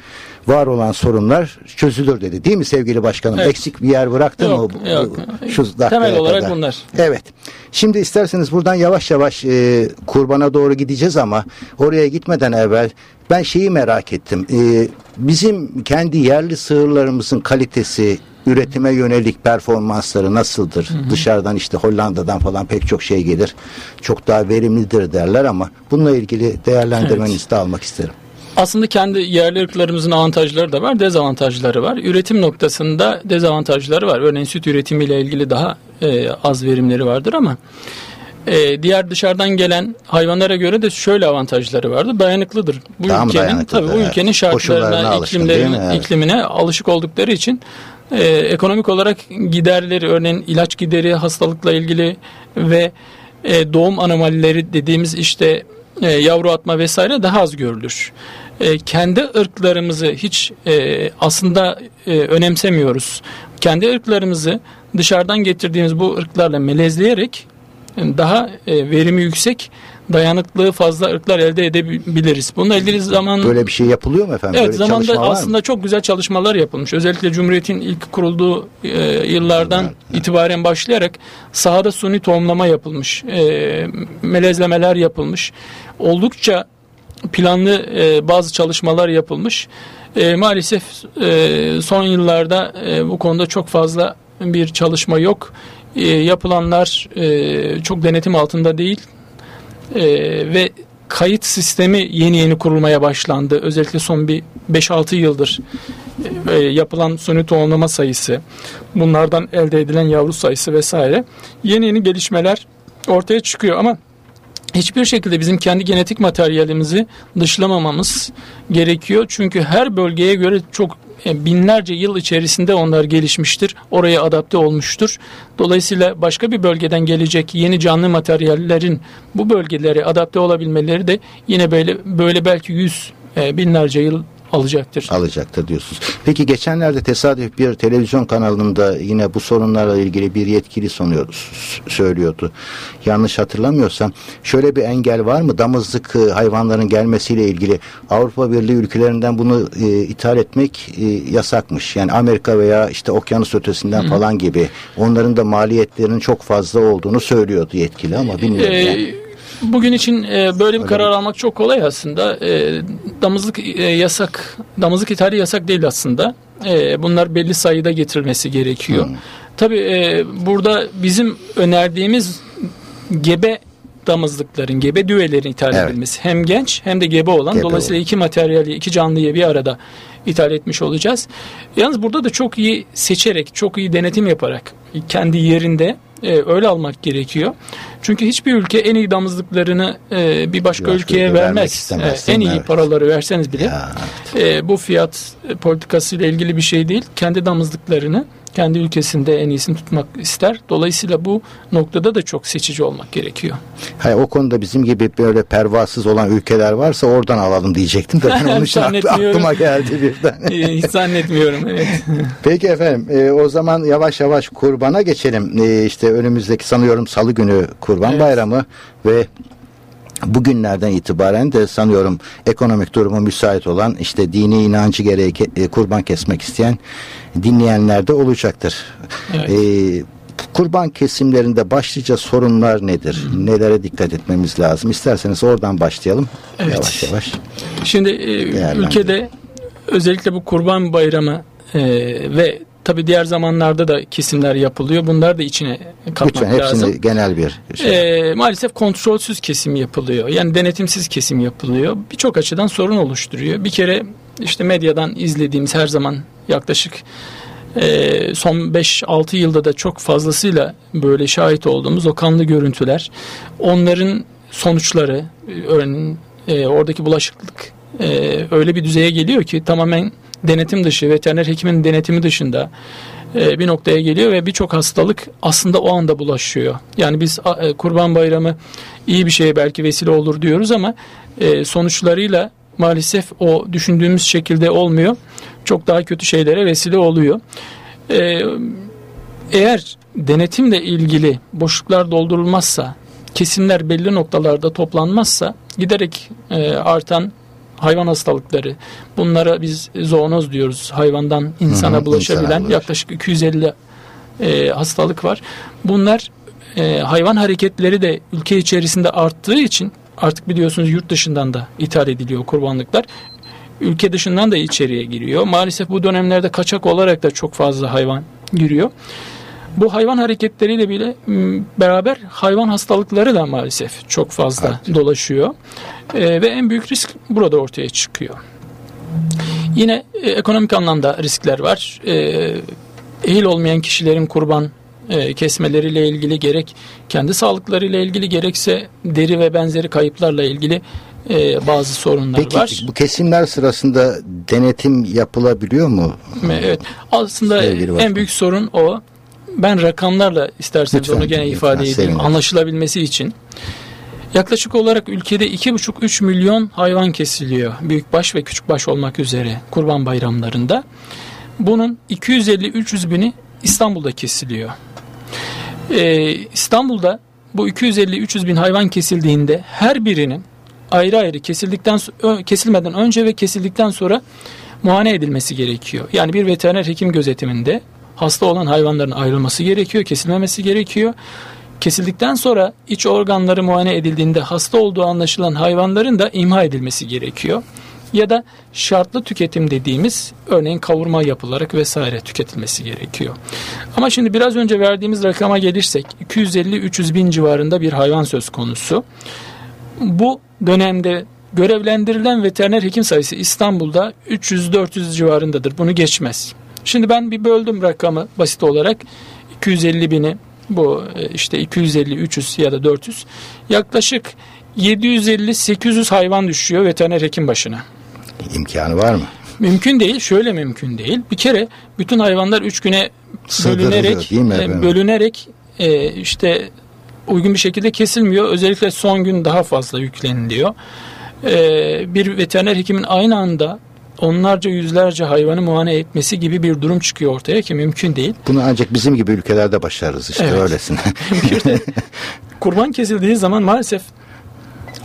var olan sorunlar çözülür dedi. Değil mi sevgili başkanım? Evet. Eksik bir yer bıraktın Yok, mı? yok. Şu dakikaya Temel olarak kadar? bunlar. Evet. Şimdi isterseniz buradan yavaş yavaş e, kurbana doğru gideceğiz ama oraya gitmeden evvel ben şeyi merak ettim. E, bizim kendi yerli sığırlarımızın kalitesi, üretime yönelik performansları nasıldır? Dışarıdan işte Hollanda'dan falan pek çok şey gelir. Çok daha verimlidir derler ama bununla ilgili değerlendirmenizi de almak isterim. Aslında kendi yerli ırklarımızın avantajları da var, dezavantajları var. Üretim noktasında dezavantajları var. Örneğin süt üretimiyle ilgili daha e, az verimleri vardır ama e, diğer dışarıdan gelen hayvanlara göre de şöyle avantajları vardır. Dayanıklıdır. Bu Daha ülkenin tabii bu ülkenin şartlarına, iklimlerine? Evet. iklimine alışık oldukları için e, ekonomik olarak giderleri örneğin ilaç gideri, hastalıkla ilgili ve e, doğum anomalileri dediğimiz işte e, yavru atma vesaire daha az görülür. E, kendi ırklarımızı hiç e, aslında e, önemsemiyoruz. Kendi ırklarımızı dışarıdan getirdiğimiz bu ırklarla melezleyerek e, daha e, verimi yüksek, dayanıklığı fazla ırklar elde edebiliriz. Bununla ilgili zaman Böyle bir şey yapılıyor mu efendim? Evet Böyle zamanda mı? aslında çok güzel çalışmalar yapılmış. Özellikle Cumhuriyet'in ilk kurulduğu e, yıllardan itibaren başlayarak sahada suni tohumlama yapılmış. E, melezlemeler yapılmış. Oldukça planlı e, bazı çalışmalar yapılmış. E, maalesef e, son yıllarda e, bu konuda çok fazla bir çalışma yok. E, yapılanlar e, çok denetim altında değil. E, ve kayıt sistemi yeni yeni kurulmaya başlandı. Özellikle son bir 5-6 yıldır e, yapılan suni tohumlama sayısı, bunlardan elde edilen yavru sayısı vesaire yeni yeni gelişmeler ortaya çıkıyor ama hiçbir şekilde bizim kendi genetik materyalimizi dışlamamamız gerekiyor. Çünkü her bölgeye göre çok e, binlerce yıl içerisinde onlar gelişmiştir. Oraya adapte olmuştur. Dolayısıyla başka bir bölgeden gelecek yeni canlı materyallerin bu bölgelere adapte olabilmeleri de yine böyle böyle belki yüz e, binlerce yıl alacaktır. Alacaktır diyorsunuz. Peki geçenlerde tesadüf bir televizyon kanalında yine bu sorunlarla ilgili bir yetkili sonuyordu, söylüyordu. Yanlış hatırlamıyorsam şöyle bir engel var mı? Damızlık e, hayvanların gelmesiyle ilgili Avrupa Birliği ülkelerinden bunu e, ithal etmek e, yasakmış. Yani Amerika veya işte okyanus ötesinden Hı. falan gibi onların da maliyetlerinin çok fazla olduğunu söylüyordu yetkili ama bilmiyorum. Ee, yani. Bugün için e, böyle bir karar almak çok kolay aslında. E, damızlık e, yasak, damızlık ithali yasak değil aslında. E, bunlar belli sayıda getirilmesi gerekiyor. Hmm. Tabii e, burada bizim önerdiğimiz gebe damızlıkların, gebe düvelerin ithal evet. edilmesi. Hem genç hem de gebe olan. Gebe Dolayısıyla olan. iki materyali, iki canlıyı bir arada ithal etmiş olacağız. Yalnız burada da çok iyi seçerek, çok iyi denetim yaparak kendi yerinde e, öyle almak gerekiyor. Çünkü hiçbir ülke en iyi damızlıklarını e, bir başka, başka ülkeye vermez. E, en iyi evet. paraları verseniz bile ya, evet. e, bu fiyat politikası ile ilgili bir şey değil. Kendi damızlıklarını kendi ülkesinde en iyisini tutmak ister. Dolayısıyla bu noktada da çok seçici olmak gerekiyor. Hayır, o konuda bizim gibi böyle pervasız olan ülkeler varsa oradan alalım diyecektim de ben onun için aklıma geldi birden. Hiç zannetmiyorum. Evet. Peki efendim e, o zaman yavaş yavaş kurbana geçelim. E, işte önümüzdeki sanıyorum salı günü kurban evet. bayramı ve bugünlerden itibaren de sanıyorum ekonomik durumu müsait olan işte dini inancı gereği e, kurban kesmek isteyen dinleyenler de olacaktır. Evet. Ee, kurban kesimlerinde başlıca sorunlar nedir? Hmm. Nelere dikkat etmemiz lazım? İsterseniz oradan başlayalım. Evet. Yavaş yavaş. Şimdi e, ülkede özellikle bu kurban bayramı e, ve Tabi diğer zamanlarda da kesimler yapılıyor. Bunlar da içine katmak Lütfen, hepsini lazım. genel bir şey. Ee, maalesef kontrolsüz kesim yapılıyor. Yani denetimsiz kesim yapılıyor. Birçok açıdan sorun oluşturuyor. Bir kere işte medyadan izlediğimiz her zaman yaklaşık e, son 5-6 yılda da çok fazlasıyla böyle şahit olduğumuz o kanlı görüntüler. Onların sonuçları örneğin e, oradaki bulaşıklık e, öyle bir düzeye geliyor ki tamamen denetim dışı, veteriner hekimin denetimi dışında e, bir noktaya geliyor ve birçok hastalık aslında o anda bulaşıyor. Yani biz e, Kurban Bayramı iyi bir şeye belki vesile olur diyoruz ama e, sonuçlarıyla maalesef o düşündüğümüz şekilde olmuyor. Çok daha kötü şeylere vesile oluyor. Eğer denetimle ilgili boşluklar doldurulmazsa, kesimler belli noktalarda toplanmazsa giderek artan hayvan hastalıkları. Bunlara biz zoonoz diyoruz. Hayvandan insana Hı-hı, bulaşabilen insana yaklaşık 250 e, hastalık var. Bunlar e, hayvan hareketleri de ülke içerisinde arttığı için artık biliyorsunuz yurt dışından da ithal ediliyor kurbanlıklar. Ülke dışından da içeriye giriyor. Maalesef bu dönemlerde kaçak olarak da çok fazla hayvan giriyor. Bu hayvan hareketleriyle bile beraber hayvan hastalıkları da maalesef çok fazla evet. dolaşıyor. E, ve en büyük risk burada ortaya çıkıyor. Yine e, ekonomik anlamda riskler var. E, ehil olmayan kişilerin kurban e, kesmeleriyle ilgili gerek kendi sağlıklarıyla ilgili gerekse deri ve benzeri kayıplarla ilgili e, bazı sorunlar Peki, var. Peki bu kesimler sırasında denetim yapılabiliyor mu? Evet. Aslında en büyük sorun o. Ben rakamlarla isterseniz lütfen, onu gene lütfen, ifade edeyim anlaşılabilmesi için. Yaklaşık olarak ülkede 2,5-3 milyon hayvan kesiliyor. Büyükbaş ve küçükbaş olmak üzere kurban bayramlarında. Bunun 250-300 bini İstanbul'da kesiliyor. Ee, İstanbul'da bu 250-300 bin hayvan kesildiğinde her birinin ayrı ayrı kesildikten kesilmeden önce ve kesildikten sonra muayene edilmesi gerekiyor. Yani bir veteriner hekim gözetiminde hasta olan hayvanların ayrılması gerekiyor, kesilmemesi gerekiyor. Kesildikten sonra iç organları muayene edildiğinde hasta olduğu anlaşılan hayvanların da imha edilmesi gerekiyor. Ya da şartlı tüketim dediğimiz örneğin kavurma yapılarak vesaire tüketilmesi gerekiyor. Ama şimdi biraz önce verdiğimiz rakama gelirsek 250-300 bin civarında bir hayvan söz konusu. Bu dönemde görevlendirilen veteriner hekim sayısı İstanbul'da 300-400 civarındadır. Bunu geçmez. Şimdi ben bir böldüm rakamı basit olarak 250 bini bu e, işte 250, 300 ya da 400 yaklaşık 750-800 hayvan düşüyor veteriner hekim başına. İmkanı var mı? Mümkün değil. Şöyle mümkün değil. Bir kere bütün hayvanlar 3 güne bölünerek e, bölünerek e, işte uygun bir şekilde kesilmiyor. Özellikle son gün daha fazla yükleniliyor. E, bir veteriner hekimin aynı anda onlarca yüzlerce hayvanı muayene etmesi gibi bir durum çıkıyor ortaya ki mümkün değil. Bunu ancak bizim gibi ülkelerde başarırız işte Evet. öylesine. Kurban kesildiği zaman maalesef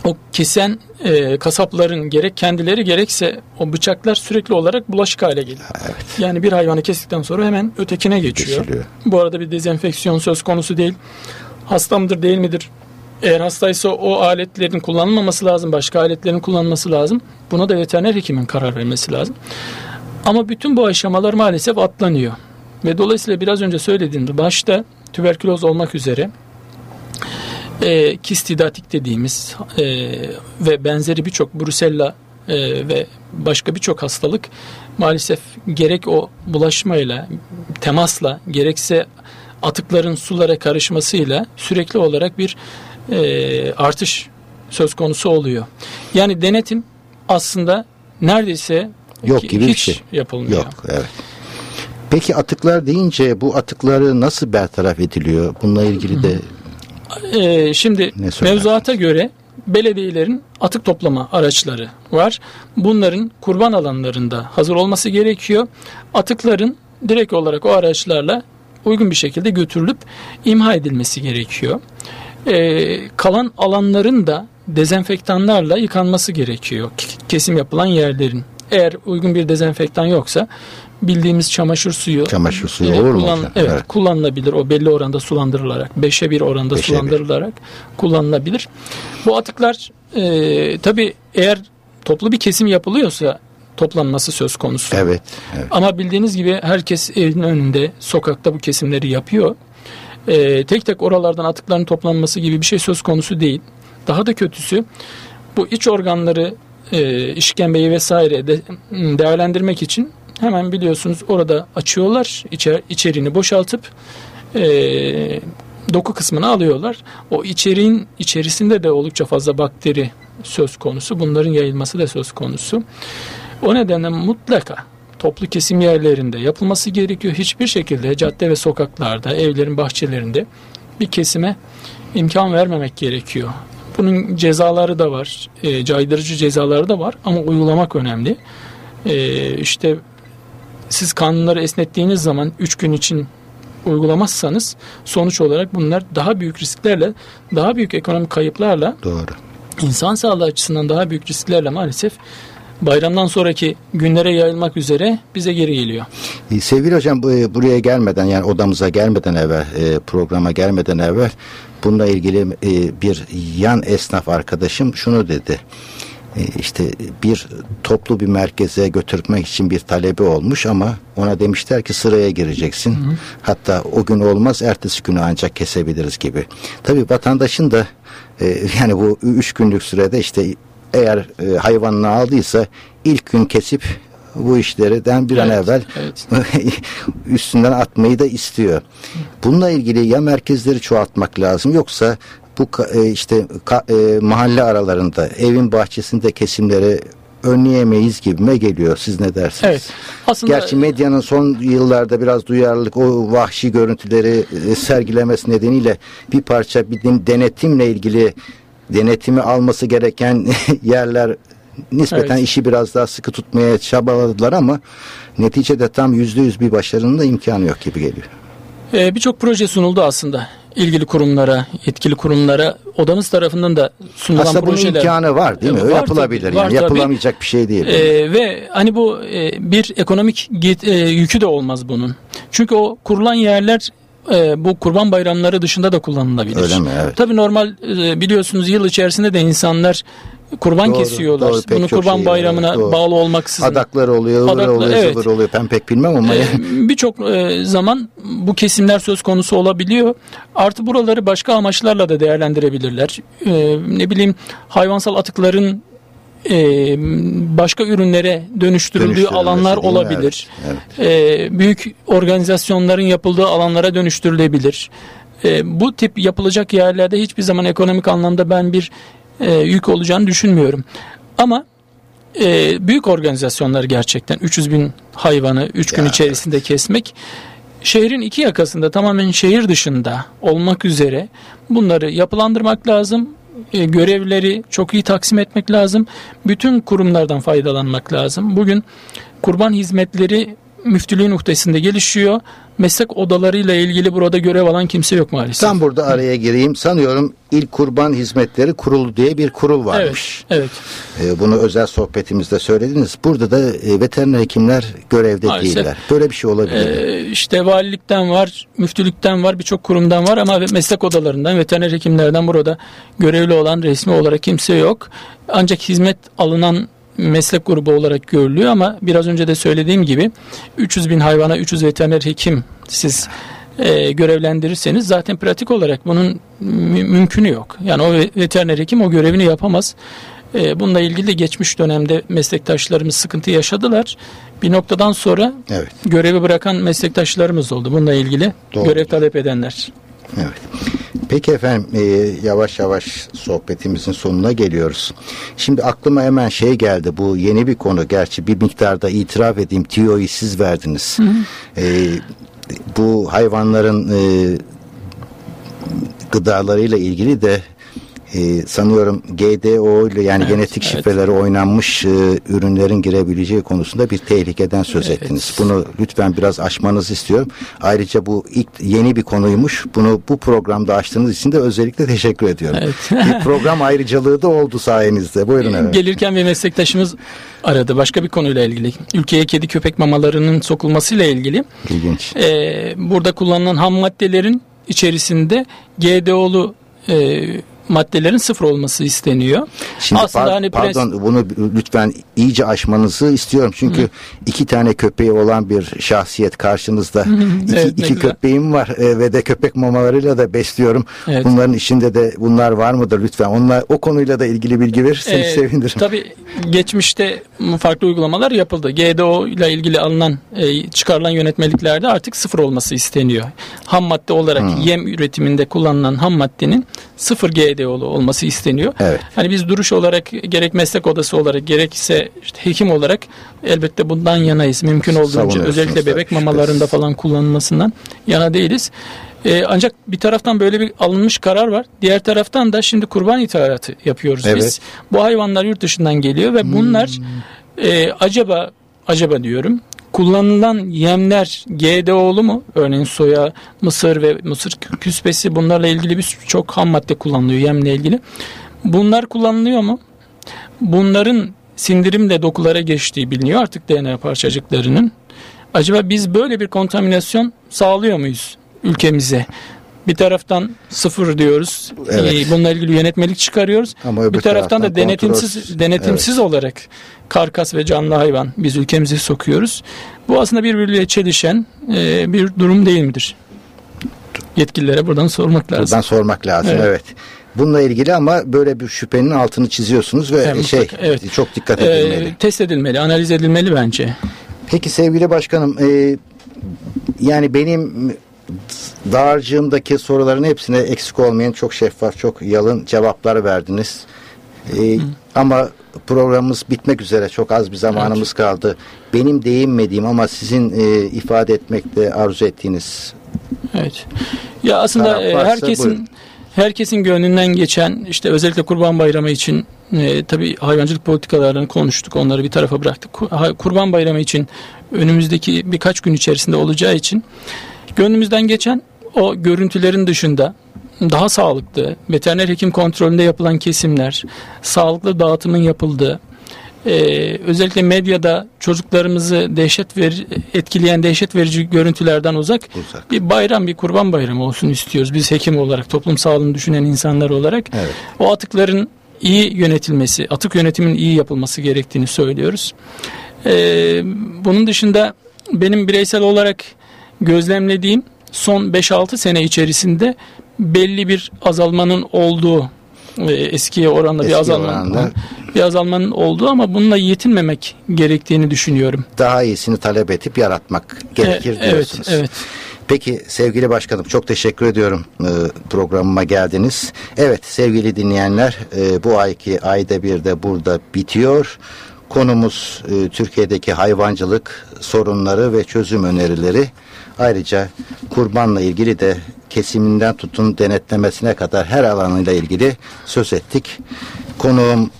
o kesen e, kasapların gerek kendileri gerekse o bıçaklar sürekli olarak bulaşık hale geliyor. evet. Yani bir hayvanı kestikten sonra hemen ötekine geçiyor. Geçiliyor. Bu arada bir dezenfeksiyon söz konusu değil. Hasta mıdır değil midir? Eğer hastaysa o aletlerin kullanılmaması lazım. Başka aletlerin kullanılması lazım. Buna da veteriner hekimin karar vermesi lazım. Ama bütün bu aşamalar maalesef atlanıyor. Ve dolayısıyla biraz önce söylediğim başta tüberküloz olmak üzere e, kistidatik dediğimiz e, ve benzeri birçok brusella e, ve başka birçok hastalık maalesef gerek o bulaşmayla, temasla, gerekse atıkların sulara karışmasıyla sürekli olarak bir e, artış söz konusu oluyor. Yani denetim aslında neredeyse Yok gibi bir hiç şey. yapılmıyor. Yok evet. Peki atıklar deyince bu atıkları nasıl bertaraf ediliyor? Bununla ilgili de Ee, şimdi mevzuata göre belediyelerin atık toplama araçları var. Bunların kurban alanlarında hazır olması gerekiyor. Atıkların direkt olarak o araçlarla uygun bir şekilde götürülüp imha edilmesi gerekiyor. Ee, kalan alanların da dezenfektanlarla yıkanması gerekiyor. Kesim yapılan yerlerin. Eğer uygun bir dezenfektan yoksa bildiğimiz çamaşır suyu Çamaşır suyu ile olur mu kullan-? Evet, Evet. kullanılabilir. O belli oranda sulandırılarak, beşe bir oranda Beşe bir. sulandırılarak kullanılabilir. Bu atıklar e, tabii eğer toplu bir kesim yapılıyorsa toplanması söz konusu. evet. evet. Ama bildiğiniz gibi herkes evinin önünde, sokakta bu kesimleri yapıyor. Ee, tek tek oralardan atıkların toplanması gibi bir şey söz konusu değil. Daha da kötüsü bu iç organları, e, işkembeyi vesaire de, değerlendirmek için hemen biliyorsunuz orada açıyorlar, içer, içeriğini boşaltıp e, doku kısmını alıyorlar. O içeriğin içerisinde de oldukça fazla bakteri söz konusu. Bunların yayılması da söz konusu. O nedenle mutlaka toplu kesim yerlerinde yapılması gerekiyor. Hiçbir şekilde cadde ve sokaklarda, evlerin bahçelerinde bir kesime imkan vermemek gerekiyor. Bunun cezaları da var, e, caydırıcı cezaları da var ama uygulamak önemli. E, işte siz kanunları esnettiğiniz zaman 3 gün için uygulamazsanız sonuç olarak bunlar daha büyük risklerle, daha büyük ekonomik kayıplarla Doğru. insan sağlığı açısından daha büyük risklerle maalesef bayramdan sonraki günlere yayılmak üzere bize geri geliyor. E, Sevgili hocam e, buraya gelmeden yani odamıza gelmeden evvel e, programa gelmeden evvel bununla ilgili e, bir yan esnaf arkadaşım şunu dedi. E, işte bir toplu bir merkeze götürmek için bir talebi olmuş ama ona demişler ki sıraya gireceksin. Hatta o gün olmaz ertesi günü ancak kesebiliriz gibi. Tabii vatandaşın da e, yani bu üç günlük sürede işte eğer e, hayvanını aldıysa ilk gün kesip bu işlerden bir an Evet, evvel evet. üstünden atmayı da istiyor. Bununla ilgili ya merkezleri çoğaltmak lazım yoksa bu e, işte ka- e, mahalle aralarında evin bahçesinde kesimleri önleyemeyiz gibime geliyor. Siz ne dersiniz? Evet. Aslında Gerçi medyanın son yıllarda biraz duyarlılık o vahşi görüntüleri e, sergilemesi nedeniyle bir parça bir den- denetimle ilgili denetimi alması gereken yerler nispeten Evet. işi biraz daha sıkı tutmaya çabaladılar ama neticede tam yüzde yüz bir başarının da imkanı yok gibi geliyor. e, birçok proje sunuldu aslında ilgili kurumlara, yetkili kurumlara odamız tarafından da sunulan Aslında bunun projeler. imkanı var değil mi? Var yapılabilir yani. var tabii. Yapılamayacak bir şey değil. Ee, ve hani bu e, bir ekonomik get- e, yükü de olmaz bunun. Çünkü o kurulan yerler e, bu kurban bayramları dışında da kullanılabilir. Öyle mi? Evet. Tabii normal e, biliyorsunuz yıl içerisinde de insanlar kurban Doğru, kesiyorlar. doğru, Bunu kurban şey bayramına evet, doğru. bağlı olmaksızın. Adaklar oluyor, ıvır Adaklar, oluyor, evet. oluyor. Ben pek bilmem ama Ee, Birçok e, zaman bu kesimler söz konusu olabiliyor. Artı buraları başka amaçlarla da değerlendirebilirler. Ee, ne bileyim hayvansal atıkların e, başka ürünlere dönüştürüldüğü alanlar olabilir. Evet, Ee, büyük organizasyonların yapıldığı alanlara dönüştürülebilir. Ee, bu tip yapılacak yerlerde hiçbir zaman ekonomik anlamda ben bir e, yük olacağını düşünmüyorum. Ama e, büyük organizasyonlar gerçekten 300 bin hayvanı 3 gün Ya, içerisinde kesmek şehrin iki yakasında tamamen şehir dışında olmak üzere bunları yapılandırmak lazım. e, görevleri çok iyi taksim etmek lazım. Bütün kurumlardan faydalanmak lazım. Bugün kurban hizmetleri müftülüğün uhdesinde gelişiyor. Meslek odalarıyla ilgili burada görev alan kimse yok maalesef. Tam burada araya gireyim. Sanıyorum İlk Kurban Hizmetleri Kurulu diye bir kurul varmış. Evet. evet. Ee, bunu özel sohbetimizde söylediniz. Burada da e, veteriner hekimler görevde maalesef. değiller. Böyle bir şey olabilir? Ee, işte valilikten var, müftülükten var, birçok kurumdan var ama meslek odalarından, veteriner hekimlerden burada görevli olan resmi olarak kimse yok. Ancak hizmet alınan meslek grubu olarak görülüyor ama biraz önce de söylediğim gibi 300 bin hayvana 300 veteriner hekim siz e, görevlendirirseniz zaten pratik olarak bunun mü- mümkünü yok. Yani o veteriner hekim o görevini yapamaz. E, bununla ilgili de geçmiş dönemde meslektaşlarımız sıkıntı yaşadılar. Bir noktadan sonra evet. görevi bırakan meslektaşlarımız oldu. Bununla ilgili Doğru. görev talep edenler. Evet. Peki efendim e, yavaş yavaş sohbetimizin sonuna geliyoruz. Şimdi aklıma hemen şey geldi bu yeni bir konu gerçi bir miktarda itiraf edeyim TİO'yu siz verdiniz. Hı hı. E, bu hayvanların e, gıdalarıyla ilgili de e, sanıyorum GDO ile yani evet, genetik evet. şifreleri oynanmış e, ürünlerin girebileceği konusunda bir tehlikeden söz evet. ettiniz. Bunu lütfen biraz aşmanızı istiyorum. Ayrıca bu ilk yeni bir konuymuş. Bunu bu programda açtığınız için de özellikle teşekkür ediyorum. Evet. bir program ayrıcalığı da oldu sayenizde. Buyurun evet. Gelirken bir meslektaşımız aradı başka bir konuyla ilgili. Ülkeye kedi köpek mamalarının sokulmasıyla ilgili. İlginç. Ee, burada kullanılan ham maddelerin içerisinde GDO'lu e, maddelerin sıfır olması isteniyor. Şimdi Aslında par- hani pardon bunu lütfen iyice aşmanızı istiyorum. Çünkü Hı. iki tane köpeği olan bir şahsiyet karşınızda. iki, evet, iki köpeğim var e, ve de köpek mamalarıyla da besliyorum. Evet. Bunların içinde de bunlar var mıdır lütfen? Onlar o konuyla da ilgili bilgi verirseniz ee, sevinirim. Tabii geçmişte farklı uygulamalar yapıldı. GDO ile ilgili alınan e, çıkarılan yönetmeliklerde artık sıfır olması isteniyor. Ham madde olarak Hı. yem üretiminde kullanılan ham maddenin sıfır GDO'lu olması isteniyor. Evet. Hani biz duruş olarak gerek meslek odası olarak gerekse işte hekim olarak elbette bundan yanayız. Mümkün olduğunca özellikle bebek mamalarında falan kullanılmasından yana değiliz. Ee, ancak bir taraftan böyle bir alınmış karar var. Diğer taraftan da şimdi kurban ithalatı yapıyoruz evet. biz. Bu hayvanlar yurt dışından geliyor ve bunlar hmm. e, acaba acaba diyorum kullanılan yemler GDO'lu mu? Örneğin soya, mısır ve mısır küspesi bunlarla ilgili bir çok ham madde kullanılıyor yemle ilgili. Bunlar kullanılıyor mu? Bunların sindirimle dokulara geçtiği biliniyor artık DNA parçacıklarının. Acaba biz böyle bir kontaminasyon sağlıyor muyuz ülkemize? Bir taraftan sıfır diyoruz. Evet. Ee, bununla ilgili yönetmelik çıkarıyoruz. Ama bir taraftan, taraftan da denetimsiz kontrol... denetimsiz evet. olarak karkas ve canlı hayvan biz ülkemize sokuyoruz. Bu aslında birbiriyle çelişen e, bir durum değil midir? Yetkililere buradan sormak lazım. Buradan sormak lazım evet. evet. Bununla ilgili ama böyle bir şüphenin altını çiziyorsunuz ve evet, şey evet. çok dikkat edilmeli. Ee, test edilmeli, analiz edilmeli bence. Peki sevgili başkanım, e, yani benim dağarcığımdaki soruların hepsine eksik olmayan çok şeffaf, çok yalın cevaplar verdiniz. Ee, ama programımız bitmek üzere çok az bir zamanımız evet. kaldı. Benim değinmediğim ama sizin e, ifade etmekte arzu ettiğiniz Evet. Ya aslında e, herkesin buyurun. herkesin gönlünden geçen işte özellikle Kurban Bayramı için e, tabii hayvancılık politikalarını konuştuk. Onları bir tarafa bıraktık. Kurban Bayramı için önümüzdeki birkaç gün içerisinde olacağı için Gönlümüzden geçen o görüntülerin dışında daha sağlıklı, veteriner hekim kontrolünde yapılan kesimler, sağlıklı dağıtımın yapıldığı, ee, özellikle medyada çocuklarımızı dehşet ver, etkileyen dehşet verici görüntülerden uzak, uzak. bir bayram bir kurban bayramı olsun istiyoruz biz hekim olarak toplum sağlığını düşünen insanlar olarak. Evet. o atıkların iyi yönetilmesi atık yönetimin iyi yapılması gerektiğini söylüyoruz. Ee, bunun dışında benim bireysel olarak gözlemlediğim son 5-6 sene içerisinde belli bir azalmanın olduğu e, eskiye oranla Eski bir azalmanın bir azalmanın olduğu ama bununla yetinmemek gerektiğini düşünüyorum. Daha iyisini talep edip yaratmak gerekir e, diyorsunuz. Evet, evet. Peki sevgili başkanım çok teşekkür ediyorum e, programıma geldiniz. Evet sevgili dinleyenler e, bu ayki ayda bir de burada bitiyor. Konumuz e, Türkiye'deki hayvancılık sorunları ve çözüm önerileri. Ayrıca kurbanla ilgili de kesiminden tutun denetlemesine kadar her alanıyla ilgili söz ettik. Konuğum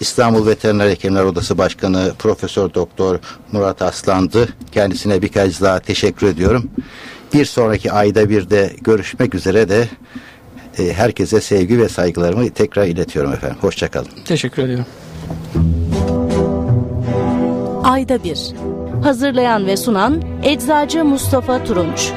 İstanbul Veteriner Hekimler Odası Başkanı Profesör Doktor Murat Aslan'dı. Kendisine bir kez daha teşekkür ediyorum. Bir sonraki ayda bir de görüşmek üzere de e, herkese sevgi ve saygılarımı tekrar iletiyorum efendim. Hoşçakalın. Teşekkür ediyorum. Ayda bir. Hazırlayan ve sunan Eczacı Mustafa Turunç.